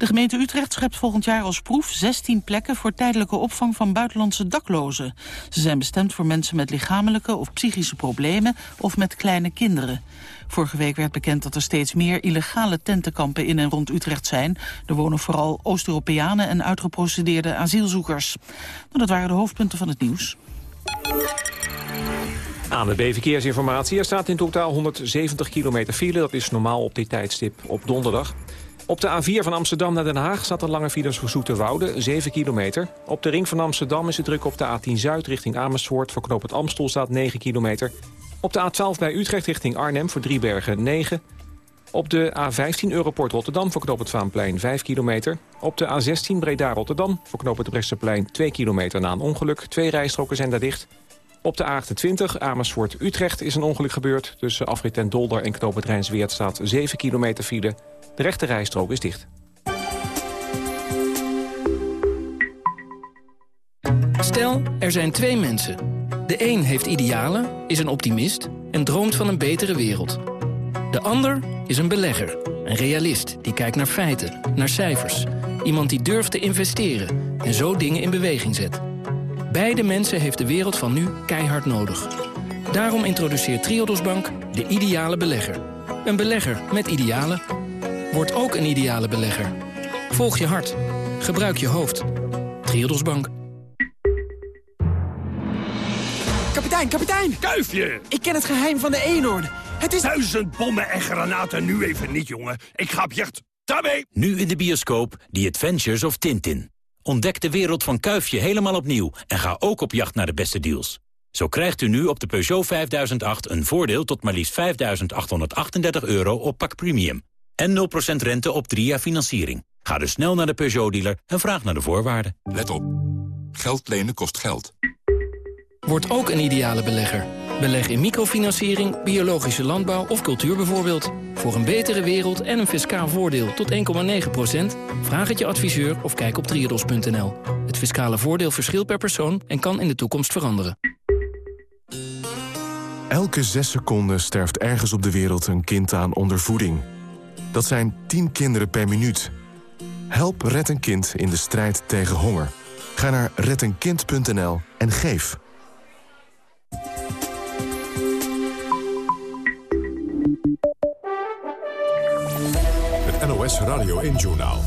De gemeente Utrecht schept volgend jaar als proef 16 plekken voor tijdelijke opvang van buitenlandse daklozen. Ze zijn bestemd voor mensen met lichamelijke of psychische problemen of met kleine kinderen. Vorige week werd bekend dat er steeds meer illegale tentenkampen in en rond Utrecht zijn. Er wonen vooral Oost-Europeanen en uitgeprocedeerde asielzoekers. Nou, dat waren de hoofdpunten van het nieuws. Aan de B-verkeersinformatie. Er staat in totaal 170 kilometer file. Dat is normaal op dit tijdstip op donderdag. Op de A4 van Amsterdam naar Den Haag staat een lange files voor Zoeterwoude, 7 kilometer. Op de ring van Amsterdam is het druk op de A10 Zuid richting Amersfoort. Voor knoop het Amstel staat 9 kilometer. Op de A12 bij Utrecht richting Arnhem voor Driebergen 9. Op de A15 Europort Rotterdam voor knoop het Vaanplein 5 kilometer. Op de A16 Breda-Rotterdam voor knoop het Bresseplein 2 kilometer na een ongeluk. Twee rijstroken zijn daar dicht. Op de A28 Amersfoort-Utrecht is een ongeluk gebeurd. Tussen afrit en Dolder en knoop het Rijnsweert staat 7 kilometer file. De rechte rijstrook is dicht. Stel, er zijn twee mensen. De een heeft idealen, is een optimist en droomt van een betere wereld. De ander is een belegger, een realist die kijkt naar feiten, naar cijfers. Iemand die durft te investeren en zo dingen in beweging zet. Beide mensen heeft de wereld van nu keihard nodig. Daarom introduceert Triodos Bank de ideale belegger. Een belegger met idealen. Word ook een ideale belegger. Volg je hart. Gebruik je hoofd. Triodos Bank. Kapitein, kapitein! Kuifje! Ik ken het geheim van de eenhoorn. Het is... Duizend bommen en granaten nu even niet, jongen. Ik ga op jacht. Daarmee! Nu in de bioscoop The Adventures of Tintin. Ontdek de wereld van Kuifje helemaal opnieuw en ga ook op jacht naar de beste deals. Zo krijgt u nu op de Peugeot 5008 een voordeel tot maar liefst 5.838 euro op pak premium. En 0% rente op 3 jaar financiering. Ga dus snel naar de Peugeot-dealer en vraag naar de voorwaarden. Let op. Geld lenen kost geld. Word ook een ideale belegger. Beleg in microfinanciering, biologische landbouw of cultuur bijvoorbeeld. Voor een betere wereld en een fiscaal voordeel tot 1,9% Vraag het je adviseur of kijk op triodos.nl. Het fiscale voordeel verschilt per persoon en kan in de toekomst veranderen. Elke zes seconden sterft ergens op de wereld een kind aan ondervoeding. Dat zijn 10 kinderen per minuut. Help Red een Kind in de strijd tegen honger. Ga naar reddenkind.nl en geef. Het NOS Radio 1-journaal.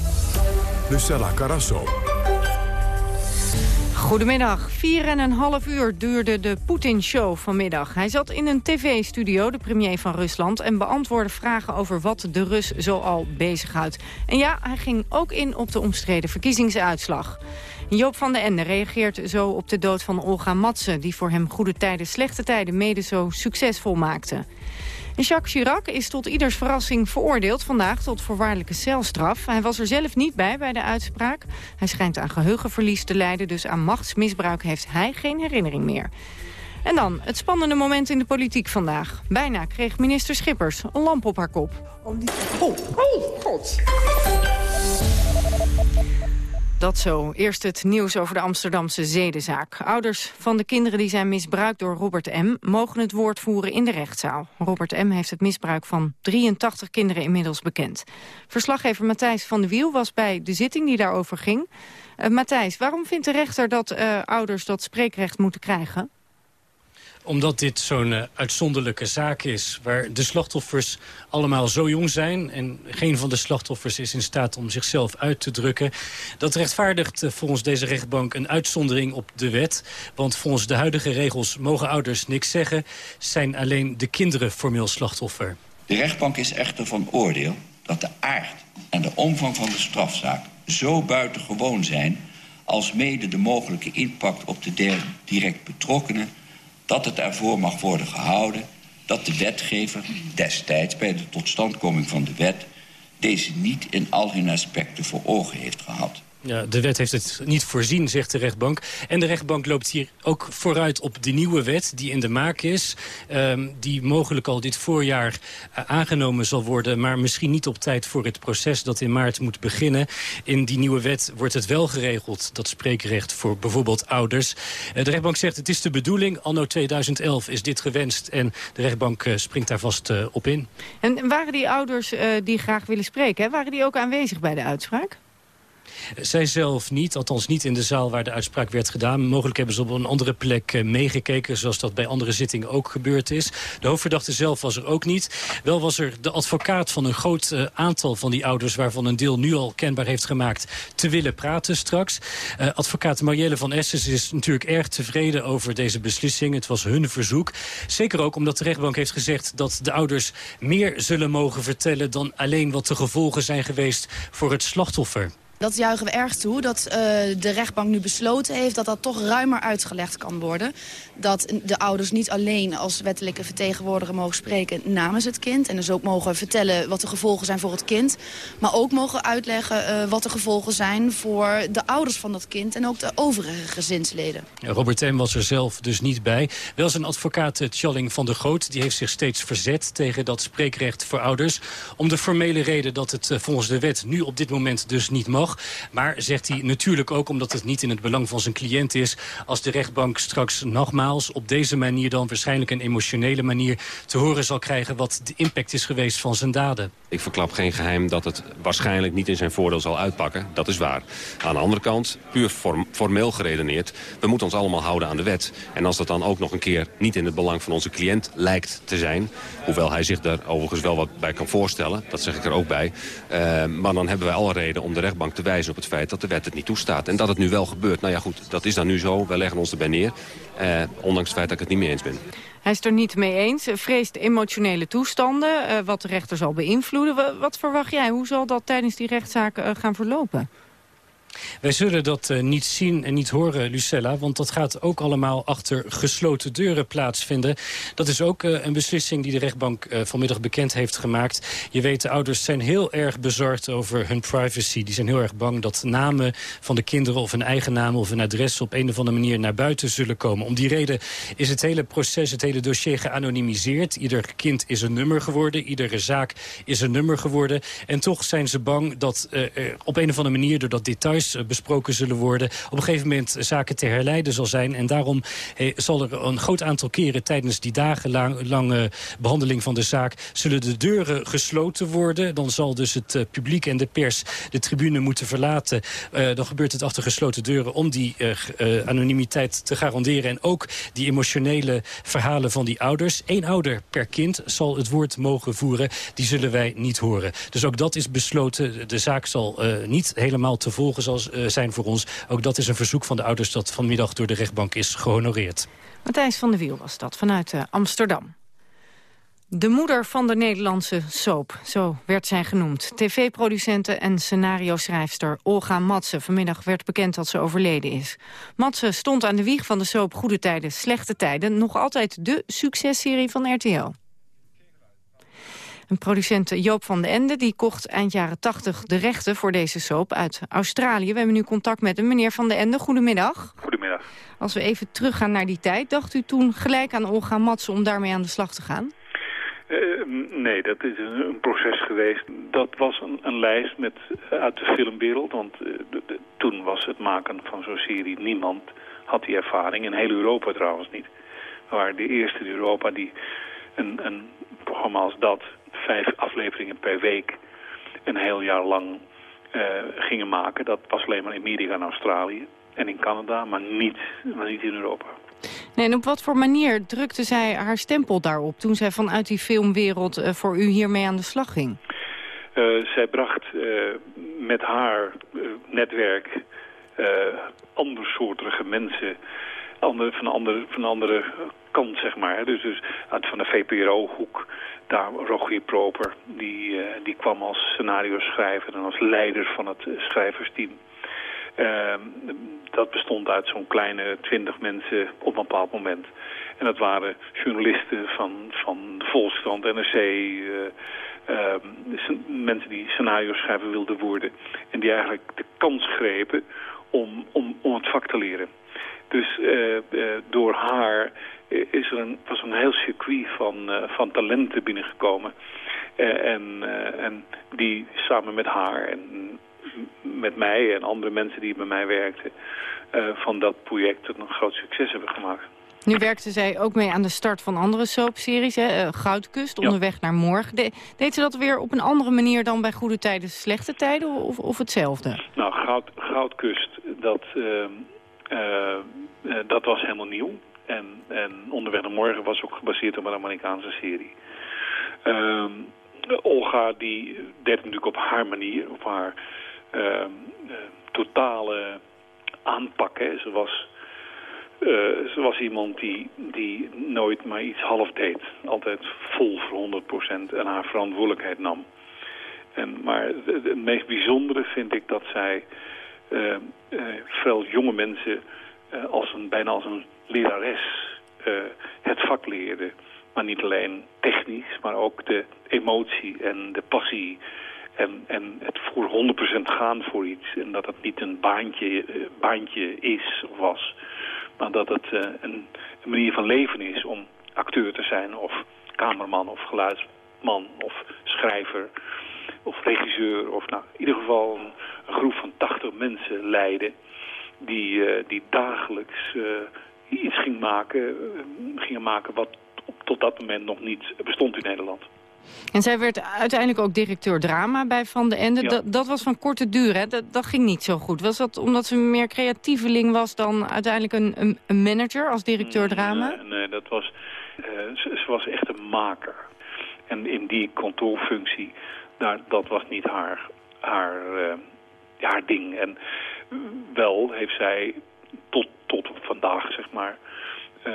Lucella Carasso. Goedemiddag. Vier en een half uur duurde de Poetin-show vanmiddag. Hij zat in een tv-studio, de premier van Rusland... en beantwoordde vragen over wat de Rus zoal bezighoudt. En ja, hij ging ook in op de omstreden verkiezingsuitslag. Joop van den Ende reageert zo op de dood van Olga Matsen... die voor hem goede tijden, slechte tijden mede zo succesvol maakte. Jacques Chirac is tot ieders verrassing veroordeeld vandaag tot voorwaardelijke celstraf. Hij was er zelf niet bij bij de uitspraak. Hij schijnt aan geheugenverlies te lijden, dus aan machtsmisbruik heeft hij geen herinnering meer. En dan het spannende moment in de politiek vandaag. Bijna kreeg minister Schippers een lamp op haar kop. Oh, oh, god. Dat zo. Eerst het nieuws over de Amsterdamse zedenzaak. Ouders van de kinderen die zijn misbruikt door Robert M. mogen het woord voeren in de rechtszaal. Robert M. heeft het misbruik van 83 kinderen inmiddels bekend. Verslaggever Matthijs van de Wiel was bij de zitting die daarover ging. Uh, Matthijs, waarom vindt de rechter dat uh, ouders dat spreekrecht moeten krijgen? Omdat dit zo'n uh, uitzonderlijke zaak is... waar de slachtoffers allemaal zo jong zijn... en geen van de slachtoffers is in staat om zichzelf uit te drukken. Dat rechtvaardigt uh, volgens deze rechtbank een uitzondering op de wet. Want volgens de huidige regels mogen ouders niks zeggen... zijn alleen de kinderen formeel slachtoffer. De rechtbank is echter van oordeel dat de aard en de omvang van de strafzaak... zo buitengewoon zijn als mede de mogelijke impact op de direct betrokkenen dat het ervoor mag worden gehouden dat de wetgever destijds bij de totstandkoming van de wet deze niet in al hun aspecten voor ogen heeft gehad. Ja, de wet heeft het niet voorzien, zegt de rechtbank. En de rechtbank loopt hier ook vooruit op de nieuwe wet die in de maak is. Um, die mogelijk al dit voorjaar uh, aangenomen zal worden... maar misschien niet op tijd voor het proces dat in maart moet beginnen. In die nieuwe wet wordt het wel geregeld, dat spreekrecht voor bijvoorbeeld ouders. Uh, de rechtbank zegt het is de bedoeling, anno 2011 is dit gewenst... en de rechtbank uh, springt daar vast op in. En waren die ouders die graag willen spreken, hè? waren die ook aanwezig bij de uitspraak? Zij zelf niet, althans niet in de zaal waar de uitspraak werd gedaan. Mogelijk hebben ze op een andere plek uh, meegekeken... zoals dat bij andere zittingen ook gebeurd is. De hoofdverdachte zelf was er ook niet. Wel was er de advocaat van een groot uh, aantal van die ouders... waarvan een deel nu al kenbaar heeft gemaakt te willen praten straks. Uh, advocaat Marielle van Essens is natuurlijk erg tevreden over deze beslissing. Het was hun verzoek. Zeker ook omdat de rechtbank heeft gezegd... dat de ouders meer zullen mogen vertellen... dan alleen wat de gevolgen zijn geweest voor het slachtoffer. Dat juichen we erg toe, dat uh, de rechtbank nu besloten heeft... dat dat toch ruimer uitgelegd kan worden. Dat de ouders niet alleen als wettelijke vertegenwoordiger mogen spreken namens het kind... en dus ook mogen vertellen wat de gevolgen zijn voor het kind... maar ook mogen uitleggen uh, wat de gevolgen zijn voor de ouders van dat kind... en ook de overige gezinsleden. Robert M. was er zelf dus niet bij. Wel zijn advocaat Tjalling van der Groot die heeft zich steeds verzet... tegen dat spreekrecht voor ouders. Om de formele reden dat het uh, volgens de wet nu op dit moment dus niet mag... Maar zegt hij natuurlijk ook omdat het niet in het belang van zijn cliënt is... als de rechtbank straks nogmaals op deze manier dan waarschijnlijk een emotionele manier... te horen zal krijgen wat de impact is geweest van zijn daden. Ik verklap geen geheim dat het waarschijnlijk niet in zijn voordeel zal uitpakken. Dat is waar. Aan de andere kant, puur form, formeel geredeneerd... we moeten ons allemaal houden aan de wet. En als dat dan ook nog een keer niet in het belang van onze cliënt lijkt te zijn... hoewel hij zich daar overigens wel wat bij kan voorstellen, dat zeg ik er ook bij... Uh, maar dan hebben wij alle reden om de rechtbank te wijzen op het feit dat de wet het niet toestaat. En dat het nu wel gebeurt, nou ja goed, dat is dan nu zo. Wij leggen ons erbij neer, uh, ondanks het feit dat ik het niet mee eens ben. Hij is er niet mee eens, vreest emotionele toestanden, uh, wat de rechter zal beïnvloeden. Wat verwacht jij, hoe zal dat tijdens die rechtszaak uh, gaan verlopen? Wij zullen dat uh, niet zien en niet horen, Lucella, want dat gaat ook allemaal achter gesloten deuren plaatsvinden. Dat is ook uh, een beslissing die de rechtbank uh, vanmiddag bekend heeft gemaakt. Je weet, de ouders zijn heel erg bezorgd over hun privacy. Die zijn heel erg bang dat namen van de kinderen of een eigen naam of een adres op een of andere manier naar buiten zullen komen. Om die reden is het hele proces, het hele dossier geanonimiseerd. Ieder kind is een nummer geworden, iedere zaak is een nummer geworden. En toch zijn ze bang dat op een of andere manier door dat details besproken zullen worden. Op een gegeven moment zaken te herleiden zal zijn. En daarom eh, zal er een groot aantal keren tijdens die dagenlange behandeling van de zaak... zullen de deuren gesloten worden. Dan zal dus het publiek en de pers de tribune moeten verlaten. Dan gebeurt het achter gesloten deuren om die anonimiteit te garanderen. En ook die emotionele verhalen van die ouders. Eén ouder per kind zal het woord mogen voeren. Die zullen wij niet horen. Dus ook dat is besloten. De zaak zal niet helemaal te volgen zal zijn voor ons. Ook dat is een verzoek van de ouders dat vanmiddag door de rechtbank is gehonoreerd. Matthijs van der Wiel was dat, vanuit uh, Amsterdam. De moeder van de Nederlandse soap, zo werd zij genoemd. TV-producente en scenario-schrijfster Olga Matse. Vanmiddag werd bekend dat ze overleden is. Matse stond aan de wieg van de soap Goede Tijden, Slechte Tijden. Nog altijd de successerie van RTL. Een producent Joop van den Ende die kocht eind jaren 80 de rechten voor deze soap uit Australië. We hebben nu contact met hem. Meneer van den Ende, goedemiddag. Goedemiddag. Als we even teruggaan naar die tijd, dacht u toen gelijk aan Olga Matsen om daarmee aan de slag te gaan? Uh, nee, dat is een, een, proces geweest. Dat was een, een lijst met, uit de filmwereld. Want uh, de, de, toen was het maken van zo'n serie niemand had die ervaring. In heel Europa trouwens niet. We waren de eerste in Europa die een, een programma als dat, vijf afleveringen per week, een heel jaar lang uh, gingen maken. Dat was alleen maar in Amerika en Australië en in Canada, maar niet, maar niet in Europa. Nee, en op wat voor manier drukte zij haar stempel daarop... toen zij vanuit die filmwereld uh, voor u hiermee aan de slag ging? Uh, zij bracht met haar netwerk andersoortige mensen... Andere, van, andere, van andere kant, zeg maar. Dus, dus uit van de VPRO-hoek, daar Rogier Proper... Die, die kwam als scenario schrijver en als leider van het schrijversteam... Uh, dat bestond uit zo'n kleine twintig mensen op een bepaald moment. En dat waren journalisten van, van de Volkskrant, NRC... Uh, uh, mensen die scenario schrijven wilden worden. En die eigenlijk de kans grepen om, om, om het vak te leren. Dus uh, door haar is er een, was een heel circuit van, van talenten binnengekomen. en, en die samen met haar en met mij en andere mensen die bij mij werkten... Van dat project een groot succes hebben gemaakt. Nu werkte zij ook mee aan de start van andere soapseries, hè? Goudkust, Onderweg naar Morgen. De, deed ze dat weer op een andere manier dan bij Goede Tijden, Slechte Tijden of, of hetzelfde? Nou, Goud, Goudkust, dat, uh, dat was helemaal nieuw. En, Onderweg naar Morgen was ook gebaseerd op een Amerikaanse serie. Ehm, Olga die deed natuurlijk op haar manier, op haar uh, totale aanpak. Hè. Ze, was, uh, ze was iemand die, die nooit maar iets half deed. Altijd vol voor 100% en haar verantwoordelijkheid nam. En, maar het, meest bijzondere vind ik dat zij uh, vooral jonge mensen als een, bijna als een lerares het vak leerde. Maar niet alleen technisch, maar ook de emotie en de passie en, en het voor 100% gaan voor iets. En dat het niet een baantje, uh, baantje is of was. Maar dat het uh, een, een, manier van leven is om acteur te zijn. Of kamerman of geluidsman of schrijver of regisseur. Of nou, in ieder geval een, groep van 80 mensen leiden. Die, die dagelijks iets ging maken, gingen maken wat tot dat moment nog niet bestond in Nederland. En zij werd uiteindelijk ook directeur drama bij Van de Ende. Dat, dat, was van korte duur, hè? Dat, dat, ging niet zo goed. Was dat omdat ze meer creatieveling was dan uiteindelijk een, een, een manager als directeur drama? Nee, nee dat was, uh, ze, ze, was echt een maker. En in die kantoorfunctie, daar, dat was niet haar, haar, uh, haar ding. En wel heeft zij tot, tot vandaag, zeg maar uh,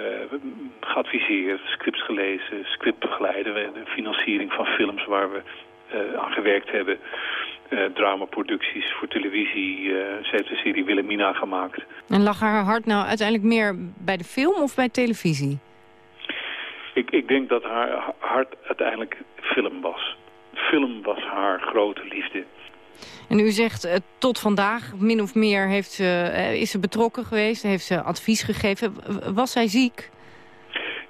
geadviseerd, scripts gelezen, script begeleiden. De financiering van films waar we uh, aan gewerkt hebben. Uh, dramaproducties voor televisie. Ze heeft de serie Wilhelmina gemaakt. En lag haar hart nou uiteindelijk meer bij de film of bij televisie? Ik, ik denk dat haar hart uiteindelijk film was. Film was haar grote liefde. En u zegt uh, tot vandaag, min of meer, heeft ze, uh, is ze betrokken geweest, heeft ze advies gegeven. Was zij ziek?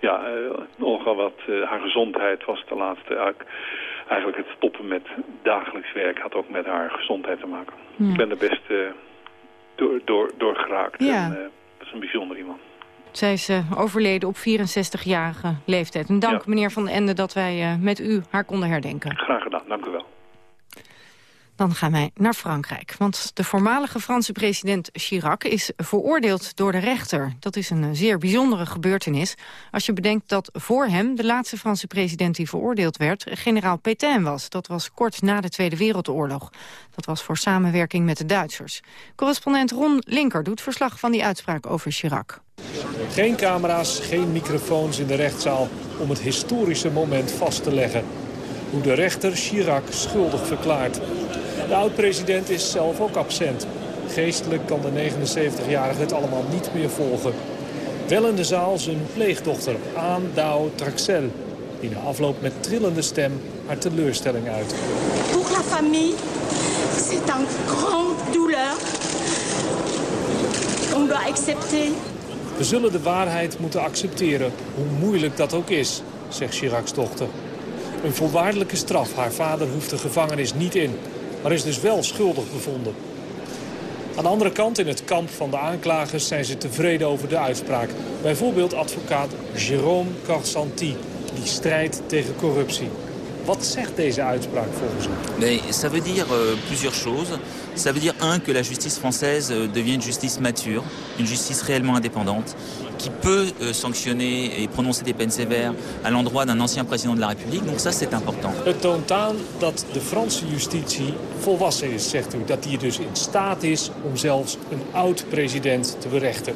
Ja, uh, Olga, wat, haar gezondheid was de laatste... eigenlijk het stoppen met dagelijks werk had ook met haar gezondheid te maken. Ik ben er best door, door, door geraakt. Ja. En, dat is een bijzonder iemand. Zij is overleden op 64-jarige leeftijd. En dank ja. meneer Van den Ende dat wij met u haar konden herdenken. Graag gedaan, dank u wel. Dan gaan wij naar Frankrijk. Want de voormalige Franse president Chirac is veroordeeld door de rechter. Dat is een zeer bijzondere gebeurtenis. Als je bedenkt dat voor hem de laatste Franse president die veroordeeld werd... generaal Pétain was. Dat was kort na de Tweede Wereldoorlog. Dat was voor samenwerking met de Duitsers. Correspondent Ron Linker doet verslag van die uitspraak over Chirac. Geen camera's, geen microfoons in de rechtszaal... om het historische moment vast te leggen. Hoe de rechter Chirac schuldig verklaart. De oud-president is zelf ook absent. Geestelijk kan de 79-jarige het allemaal niet meer volgen. Wel in de zaal zijn pleegdochter, Aan Dao Traxel... die na afloop met trillende stem haar teleurstelling uit. Pour la famille, c'est un grande douleur. on doit accepter. We zullen de waarheid moeten accepteren, hoe moeilijk dat ook is, zegt Chiracs dochter. Een voorwaardelijke straf. Haar vader hoeft de gevangenis niet in, maar is dus wel schuldig bevonden. Aan de andere kant, in het kamp van de aanklagers, zijn ze tevreden over de uitspraak. Bijvoorbeeld advocaat Jérôme Carsanti, die strijdt tegen corruptie. Wat zegt deze uitspraak volgens hem? Mais ça veut dire euh, plusieurs choses. Ça veut dire, un, que la justice française euh, devient une justice mature, une justice réellement indépendante, qui peut euh, sanctionner et prononcer des peines sévères à l'endroit d'un ancien président de la République. Donc ça, c'est important. Het toont aan dat de Franse justitie volwassen is, zegt u. Dat die dus in staat is om zelfs een oud-president te berechten.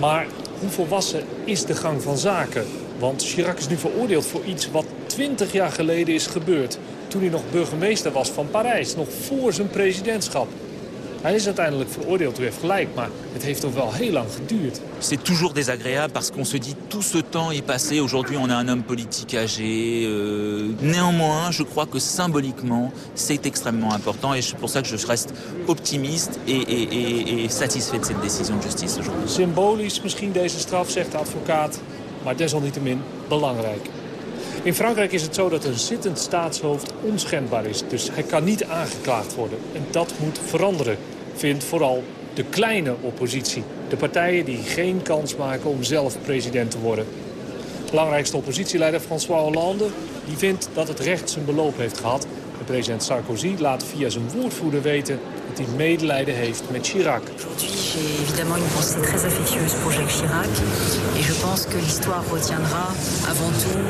Maar hoe volwassen is de gang van zaken? Want Chirac is nu veroordeeld voor iets wat 20 jaar geleden is gebeurd. Toen hij nog burgemeester was van Parijs, nog voor zijn presidentschap. Hij is uiteindelijk veroordeeld, u heeft gelijk, maar het heeft toch wel heel lang geduurd. C'est toujours désagréable parce qu'on se dit tout ce temps est passé. Aujourd'hui, on a un homme politique âgé. Euh, néanmoins, je crois que symboliquement, c'est extrêmement important. Et c'est pour ça que je reste optimiste et, et, et, et satisfait de cette décision de justice aujourd'hui. Symbolisch misschien deze straf, zegt de advocaat, maar desalniettemin belangrijk. In Frankrijk is het zo dat een zittend staatshoofd onschendbaar is. Dus hij kan niet aangeklaagd worden. En dat moet veranderen, vindt vooral de kleine oppositie. De partijen die geen kans maken om zelf president te worden. Belangrijkste oppositieleider François Hollande die vindt dat het recht zijn beloop heeft gehad. En president Sarkozy laat via zijn woordvoerder weten dat hij medelijden heeft met Chirac. J'ai évidemment une pensée très affectueuse pour Jacques Chirac. Et je pense que l'histoire retiendra avant tout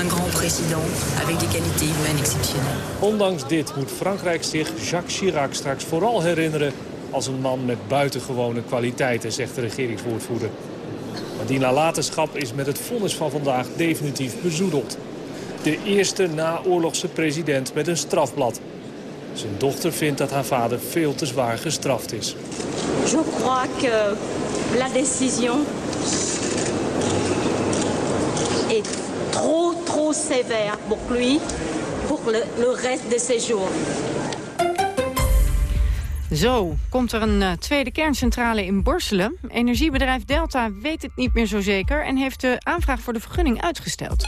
un grand président avec des qualités humaines exceptionnelles. Ondanks dit moet Frankrijk zich Jacques Chirac straks vooral herinneren als een man met buitengewone kwaliteiten, zegt de regeringswoordvoerder. Maar die nalatenschap is met het vonnis van vandaag definitief bezoedeld. De eerste naoorlogse president met een strafblad. Zijn dochter vindt dat haar vader veel te zwaar gestraft is. Je crois que la décision est trop, trop sévère pour lui, pour le, le reste de ses jours. Zo, komt er een uh, tweede kerncentrale in Borselen. Energiebedrijf Delta weet het niet meer zo zeker... en heeft de aanvraag voor de vergunning uitgesteld.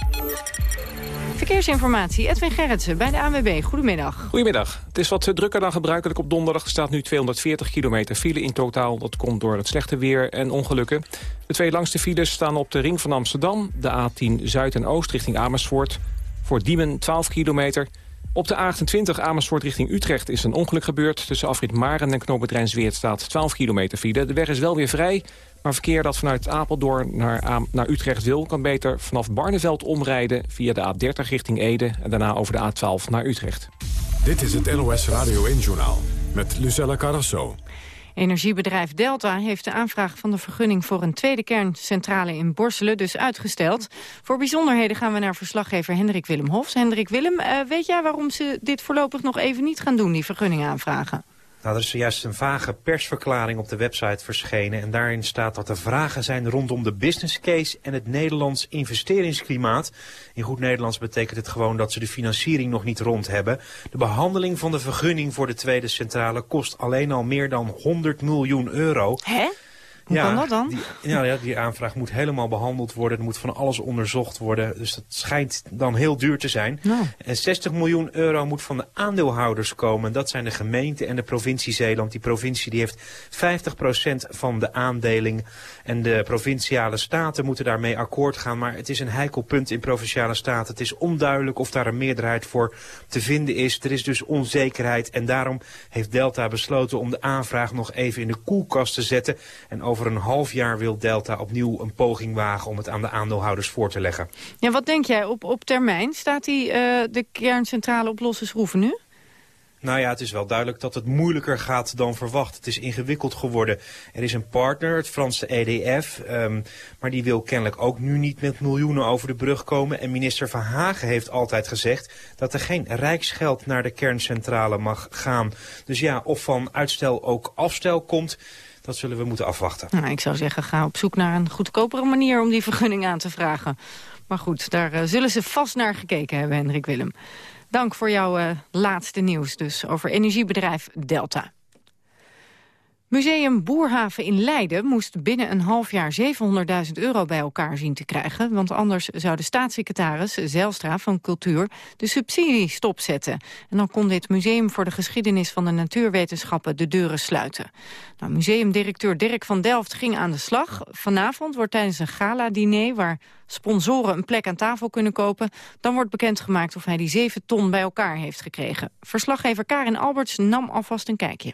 Verkeersinformatie, Edwin Gerritsen bij de ANWB. Goedemiddag. Goedemiddag. Het is wat drukker dan gebruikelijk op donderdag. Er staat nu 240 kilometer file in totaal. Dat komt door het slechte weer en ongelukken. De twee langste files staan op de ring van Amsterdam. De A10 Zuid en Oost richting Amersfoort. Voor Diemen 12 kilometer. Op de A28 Amersfoort richting Utrecht is een ongeluk gebeurd. Tussen afrit Maren en Rijnsweert staat 12 kilometer file. De weg is wel weer vrij, maar verkeer dat vanuit Apeldoorn naar, naar Utrecht wil... kan beter vanaf Barneveld omrijden via de A30 richting Ede... en daarna over de A12 naar Utrecht. Dit is het NOS Radio 1-journaal met Lucella Carrasso. Energiebedrijf Delta heeft de aanvraag van de vergunning voor een tweede kerncentrale in Borselen dus uitgesteld. Voor bijzonderheden gaan we naar verslaggever Hendrik Willem Hofs. Hendrik Willem, uh, weet jij waarom ze dit voorlopig nog even niet gaan doen, die vergunning aanvragen? Nou, er is zojuist een vage persverklaring op de website verschenen. En daarin staat dat er vragen zijn rondom de business case en het Nederlands investeringsklimaat. In goed Nederlands betekent het gewoon dat ze de financiering nog niet rond hebben. De behandeling van de vergunning voor de tweede centrale kost alleen al meer dan 100 miljoen euro. Hè? Hoe ja, kan dat dan? Die, ja, ja, die aanvraag moet helemaal behandeld worden. Er moet van alles onderzocht worden. Dus dat schijnt dan heel duur te zijn. Nou. En 60 miljoen euro moet van de aandeelhouders komen. Dat zijn de gemeente en de provincie Zeeland. Die provincie die heeft 50% van de aandeling. En de provinciale staten moeten daarmee akkoord gaan. Maar het is een heikel punt in provinciale staten. Het is onduidelijk of daar een meerderheid voor te vinden is. Er is dus onzekerheid. En daarom heeft Delta besloten om de aanvraag nog even in de koelkast te zetten. En over een half jaar wil Delta opnieuw een poging wagen om het aan de aandeelhouders voor te leggen. Ja, wat denk jij op, op termijn? Staat die, uh, de kerncentrale op losse schroeven nu? Nou ja, het is wel duidelijk dat het moeilijker gaat dan verwacht. Het is ingewikkeld geworden. Er is een partner, het Franse EDF, um, maar die wil kennelijk ook nu niet met miljoenen over de brug komen. En minister Verhagen heeft altijd gezegd dat er geen rijksgeld naar de kerncentrale mag gaan. Dus ja, of van uitstel ook afstel komt... Dat zullen we moeten afwachten. Nou, ik zou zeggen, ga op zoek naar een goedkopere manier om die vergunning aan te vragen. Maar goed, daar uh, zullen ze vast naar gekeken hebben, Hendrik Willem. Dank voor jouw uh, laatste nieuws dus over energiebedrijf Delta. Museum Boerhaven in Leiden moest binnen een half jaar 700.000 euro bij elkaar zien te krijgen. Want anders zou de staatssecretaris Zijlstra van Cultuur de subsidie stopzetten. En dan kon dit museum voor de geschiedenis van de natuurwetenschappen de deuren sluiten. Nou, museumdirecteur Dirk van Delft ging aan de slag. Vanavond wordt tijdens een gala-diner waar sponsoren een plek aan tafel kunnen kopen... dan wordt bekendgemaakt of hij die 7 ton bij elkaar heeft gekregen. Verslaggever Karin Alberts nam alvast een kijkje.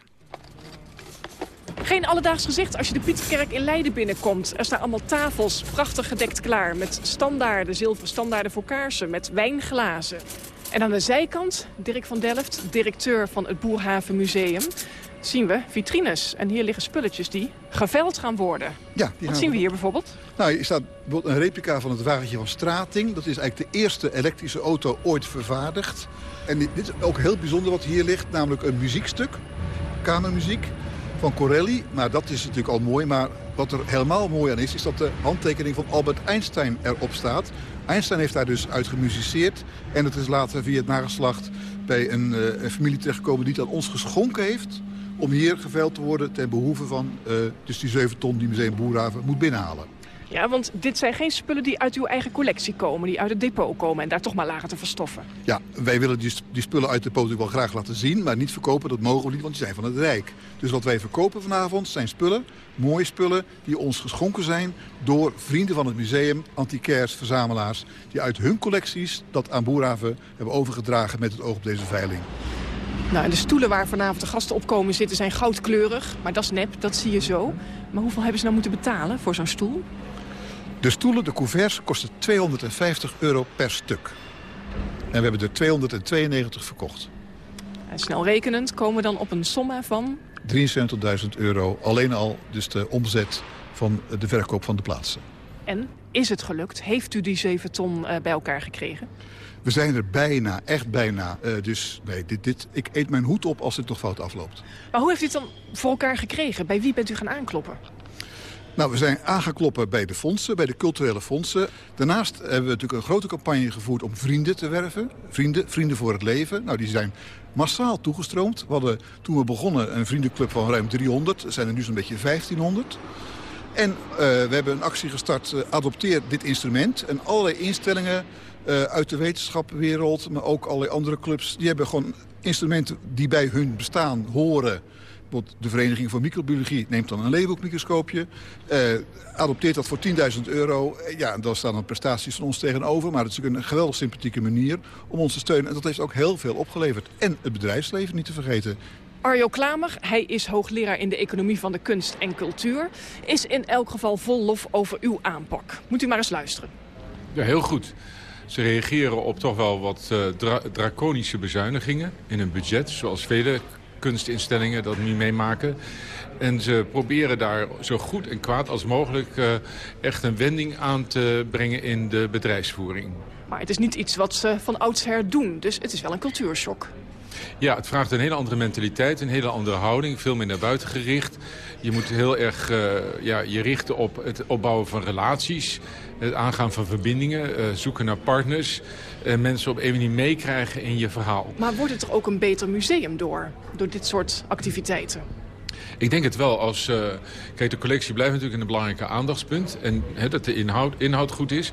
Geen alledaags gezicht als je de Pieterkerk in Leiden binnenkomt. Er staan allemaal tafels, prachtig gedekt klaar... met standaarden, zilveren standaarden voor kaarsen, met wijnglazen. En aan de zijkant, Dirk van Delft, directeur van het Boerhaven Museum... zien we vitrines. En hier liggen spulletjes die geveld gaan worden. Ja, Wat zien we hier bijvoorbeeld? Nou, hier staat bijvoorbeeld een replica van het wagentje van Strating. Dat is eigenlijk de eerste elektrische auto ooit vervaardigd. En dit is ook heel bijzonder wat hier ligt, namelijk een muziekstuk. Kamermuziek van Corelli. Nou, dat is natuurlijk al mooi, maar wat er helemaal mooi aan is... is dat de handtekening van Albert Einstein erop staat. Einstein heeft daar dus uit gemusiceerd. En het is later via het nageslacht bij een, uh, een familie terechtgekomen... die het aan ons geschonken heeft om hier geveild te worden... ten behoeve van uh, dus die 7 ton die Museum Boerhaven moet binnenhalen. Ja, want dit zijn geen spullen die uit uw eigen collectie komen... die uit het depot komen en daar toch maar lagen te verstoffen. Ja, wij willen die, die spullen uit het depot wel graag laten zien... maar niet verkopen, dat mogen we niet, want die zijn van het Rijk. Dus wat wij verkopen vanavond zijn spullen, mooie spullen... die ons geschonken zijn door vrienden van het museum, antiquairs, verzamelaars... die uit hun collecties dat aan Boerhaven hebben overgedragen met het oog op deze veiling. Nou, en de stoelen waar vanavond de gasten op komen zitten zijn goudkleurig. Maar dat is nep, dat zie je zo. Maar hoeveel hebben ze nou moeten betalen voor zo'n stoel? De stoelen, de couverts, kosten 250 euro per stuk. En we hebben er 292 verkocht. En snel rekenend komen we dan op een somma van... 73.000 euro, alleen al dus de omzet van de verkoop van de plaatsen. En is het gelukt? Heeft u die 7 ton uh, bij elkaar gekregen? We zijn er bijna, echt bijna. Uh, dus nee, dit, dit, ik eet mijn hoed op als het nog fout afloopt. Maar hoe heeft u het dan voor elkaar gekregen? Bij wie bent u gaan aankloppen? Nou, we zijn aangekloppen bij de fondsen, bij de culturele fondsen. Daarnaast hebben we natuurlijk een grote campagne gevoerd om vrienden te werven. Vrienden, vrienden voor het leven. Nou, die zijn massaal toegestroomd. We hadden toen we begonnen een vriendenclub van ruim 300. Er zijn er nu zo'n beetje 1500. En uh, we hebben een actie gestart, uh, adopteer dit instrument. En allerlei instellingen uh, uit de wetenschapwereld, maar ook allerlei andere clubs... die hebben gewoon instrumenten die bij hun bestaan horen... De Vereniging voor Microbiologie neemt dan een leeuwenhoekmicroscoopje. Uh, adopteert dat voor 10.000 euro. Ja, en daar staan dan prestaties van ons tegenover. Maar het is natuurlijk een geweldig sympathieke manier om ons te steunen. En dat heeft ook heel veel opgeleverd. En het bedrijfsleven niet te vergeten. Arjo Klamer, hij is hoogleraar in de economie van de kunst en cultuur... is in elk geval vol lof over uw aanpak. Moet u maar eens luisteren. Ja, heel goed. Ze reageren op toch wel wat uh, dra draconische bezuinigingen in hun budget... zoals vele kunstinstellingen dat nu meemaken. En ze proberen daar zo goed en kwaad als mogelijk uh, echt een wending aan te brengen in de bedrijfsvoering. Maar het is niet iets wat ze van oudsher doen, dus het is wel een cultuurshock. Ja, het vraagt een hele andere mentaliteit, een hele andere houding, veel meer naar buiten gericht. Je moet heel erg uh, ja, je richten op het opbouwen van relaties, het aangaan van verbindingen, uh, zoeken naar partners uh, mensen op een manier meekrijgen in je verhaal. Maar wordt het toch ook een beter museum door, door dit soort activiteiten? Ik denk het wel. Als, uh, kijk, de collectie blijft natuurlijk een belangrijke aandachtspunt. En dat de inhoud, inhoud goed is.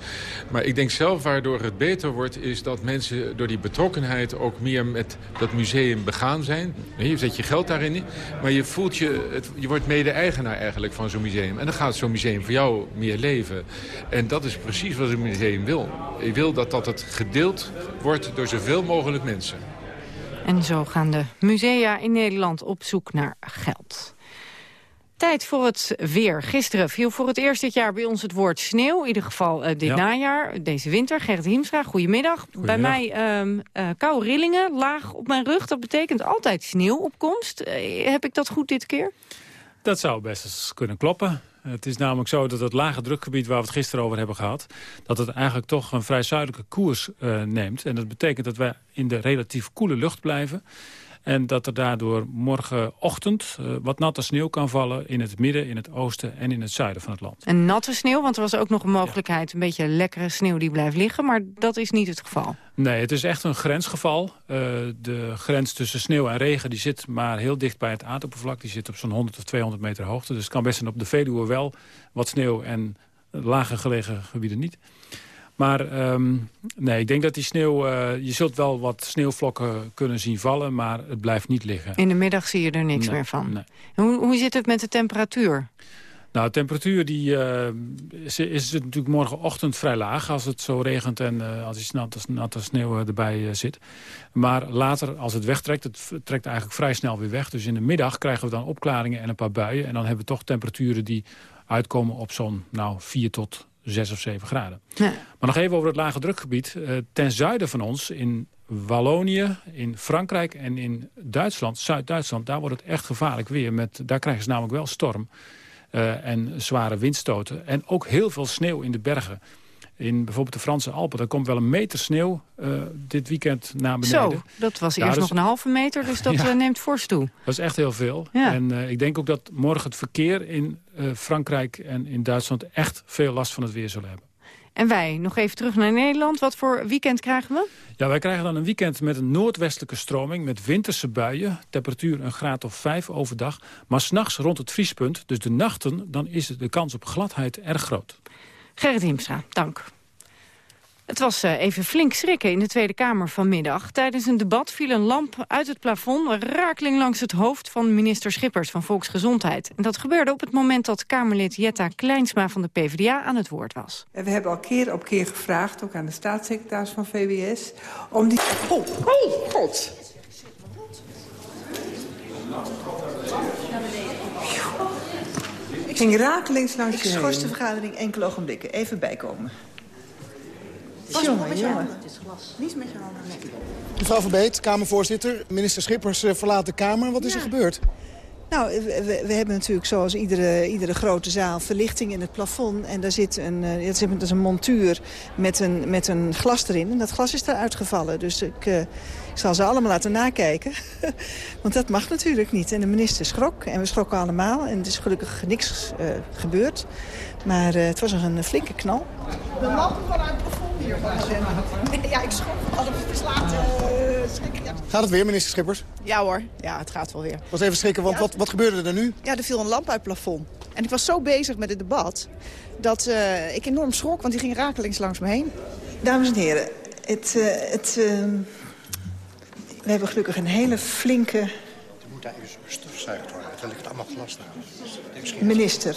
Maar ik denk zelf waardoor het beter wordt... is dat mensen door die betrokkenheid ook meer met dat museum begaan zijn. Je zet je geld daarin in. Maar je voelt je... Je wordt mede-eigenaar eigenlijk van zo'n museum. En dan gaat zo'n museum voor jou meer leven. En dat is precies wat een museum wil. Je wil dat, dat het gedeeld wordt door zoveel mogelijk mensen. En zo gaan de musea in Nederland op zoek naar geld. Tijd voor het weer. Gisteren viel voor het eerst dit jaar bij ons het woord sneeuw. In ieder geval uh, dit ja. najaar, deze winter. Gerrit Hiemstra, goedemiddag. Bij mij um, uh, koude rillingen, laag op mijn rug. Dat betekent altijd sneeuwopkomst. Uh, heb ik dat goed dit keer? Dat zou best eens kunnen kloppen. Het is namelijk zo dat het lage drukgebied waar we het gisteren over hebben gehad... dat het eigenlijk toch een vrij zuidelijke koers uh, neemt. En dat betekent dat wij in de relatief koele lucht blijven. En dat er daardoor morgenochtend uh, wat natte sneeuw kan vallen... in het midden, in het oosten en in het zuiden van het land. En natte sneeuw, want er was ook nog een mogelijkheid... een beetje lekkere sneeuw die blijft liggen, maar dat is niet het geval. Nee, het is echt een grensgeval. Uh, de grens tussen sneeuw en regen die zit maar heel dicht bij het aardoppervlak. Die zit op zo'n 100 of 200 meter hoogte. Dus het kan best zijn op de Veluwe wel wat sneeuw en lager gelegen gebieden niet. Maar um, nee, ik denk dat die sneeuw... Uh, je zult wel wat sneeuwvlokken kunnen zien vallen, maar het blijft niet liggen. In de middag zie je er niks nee, meer van. Nee. Hoe, hoe zit het met de temperatuur? Nou, de temperatuur die, uh, is, is natuurlijk morgenochtend vrij laag... als het zo regent en uh, als die natte, natte sneeuw erbij uh, zit. Maar later, als het wegtrekt, het trekt eigenlijk vrij snel weer weg. Dus in de middag krijgen we dan opklaringen en een paar buien. En dan hebben we toch temperaturen die uitkomen op zo'n nou, 4 tot 6 of 7 graden. Ja. Maar nog even over het lage drukgebied. Uh, ten zuiden van ons, in Wallonië, in Frankrijk en in Duitsland, Zuid-Duitsland... daar wordt het echt gevaarlijk weer. Met, daar krijgen ze namelijk wel storm uh, en zware windstoten. En ook heel veel sneeuw in de bergen. In bijvoorbeeld de Franse Alpen, daar komt wel een meter sneeuw uh, dit weekend naar beneden. Zo, dat was eerst nog een halve meter, dus dat ja, neemt fors toe. Dat is echt heel veel. Ja. En uh, ik denk ook dat morgen het verkeer in uh, Frankrijk en in Duitsland... echt veel last van het weer zullen hebben. En wij, nog even terug naar Nederland. Wat voor weekend krijgen we? Ja, wij krijgen dan een weekend met een noordwestelijke stroming... met winterse buien, temperatuur een graad of 5 overdag... maar s'nachts rond het vriespunt, dus de nachten... dan is de kans op gladheid erg groot. Gerrit Hiemstra, dank. Het was even flink schrikken in de Tweede Kamer vanmiddag. Tijdens een debat viel een lamp uit het plafond... rakeling langs het hoofd van minister Schippers van Volksgezondheid. En dat gebeurde op het moment dat Kamerlid Jetta Kleinsma van de PvdA aan het woord was. We hebben al keer op keer gevraagd, ook aan de staatssecretaris van VWS... om die... Oh, oh god! Ik ging rakelings langs Ik schors de vergadering enkele ogenblikken. Even bijkomen. Jongen, met je jongen. handen. Het is glas. Niet met je handen. Nee. Mevrouw Verbeet, Kamervoorzitter. Minister Schippers uh, verlaat de Kamer. Wat is Ja. er gebeurd? Nou, we, we hebben natuurlijk zoals iedere, iedere grote zaal verlichting in het plafond. En daar zit een, uh, dat is een- dat is een montuur met een, met een glas erin. En dat glas is eruit gevallen. Dus ik, uh, ik zal ze allemaal laten nakijken. Want dat mag natuurlijk niet. En de minister schrok. En we schrokken allemaal. En het is gelukkig niks uh, gebeurd. Maar uh, het was een flinke knal. De lampen vanuit het plafond hier. Ja, ik schrok. Verslaten. schrikken. Ja. Gaat het weer, minister Schippers? ja hoor, ja, het gaat wel weer. Was even schrikken, want wat, wat gebeurde er nu? Ja, er viel een lamp uit het plafond. En ik was zo bezig met het debat dat uh, ik enorm schrok, want die ging rakelings langs me heen. Dames en heren, het, uh, het, uh, we hebben gelukkig een hele flinke... Er moet daar even bestofzuigd worden. Er ligt allemaal glas daar. Minister,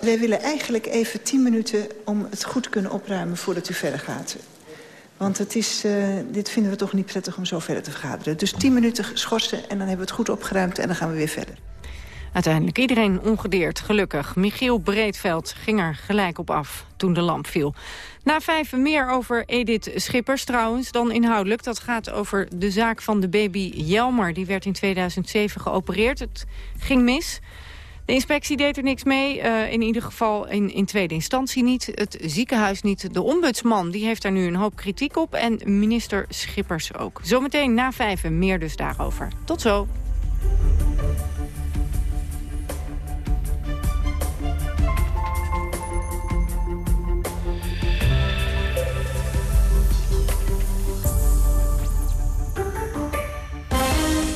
wij willen eigenlijk even tien minuten om het goed te kunnen opruimen voordat u verder gaat. Want het is, uh, dit vinden we toch niet prettig om zo verder te vergaderen. Dus tien minuten schorsen en dan hebben we het goed opgeruimd en dan gaan we weer verder. Uiteindelijk iedereen ongedeerd, gelukkig. Michiel Breedveld ging er gelijk op af toen de lamp viel. Na vijf meer over Edith Schippers trouwens dan inhoudelijk. Dat gaat over de zaak van de baby Jelmer. Die werd in 2007 geopereerd. Het ging mis. De inspectie deed er niks mee, uh, in ieder geval in, in tweede instantie niet. Het ziekenhuis niet. De ombudsman die heeft daar nu een hoop kritiek op en minister Schippers ook. Zometeen na vijven meer dus daarover. Tot zo.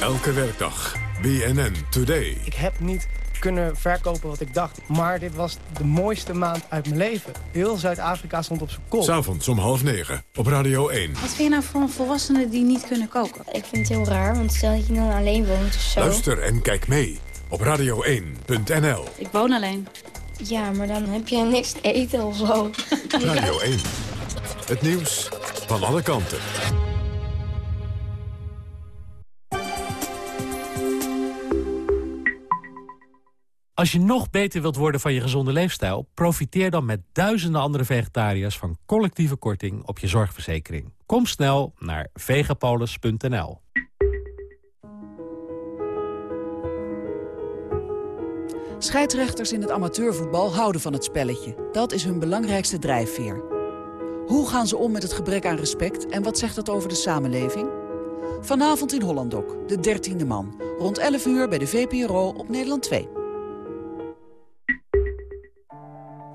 Elke werkdag. BNN Today. Ik heb niet kunnen verkopen wat ik dacht. Maar dit was de mooiste maand uit mijn leven. Heel Zuid-Afrika stond op zijn kop. S'avonds om half negen op Radio 1. Wat vind je nou voor een volwassene die niet kunnen koken? Ik vind het heel raar, want stel dat je dan alleen woont of zo. Luister en kijk mee op radio1.nl. Ik woon alleen. Ja, maar dan heb je niks te eten of zo. Radio 1. Het nieuws van alle kanten. Als je nog beter wilt worden van je gezonde leefstijl... profiteer dan met duizenden andere vegetariërs... van collectieve korting op je zorgverzekering. Kom snel naar vegapolis.nl. Scheidsrechters in het amateurvoetbal houden van het spelletje. Dat is hun belangrijkste drijfveer. Hoe gaan ze om met het gebrek aan respect en wat zegt dat over de samenleving? Vanavond in Hollandok, de dertiende man. Rond 11 uur bij de VPRO op Nederland 2.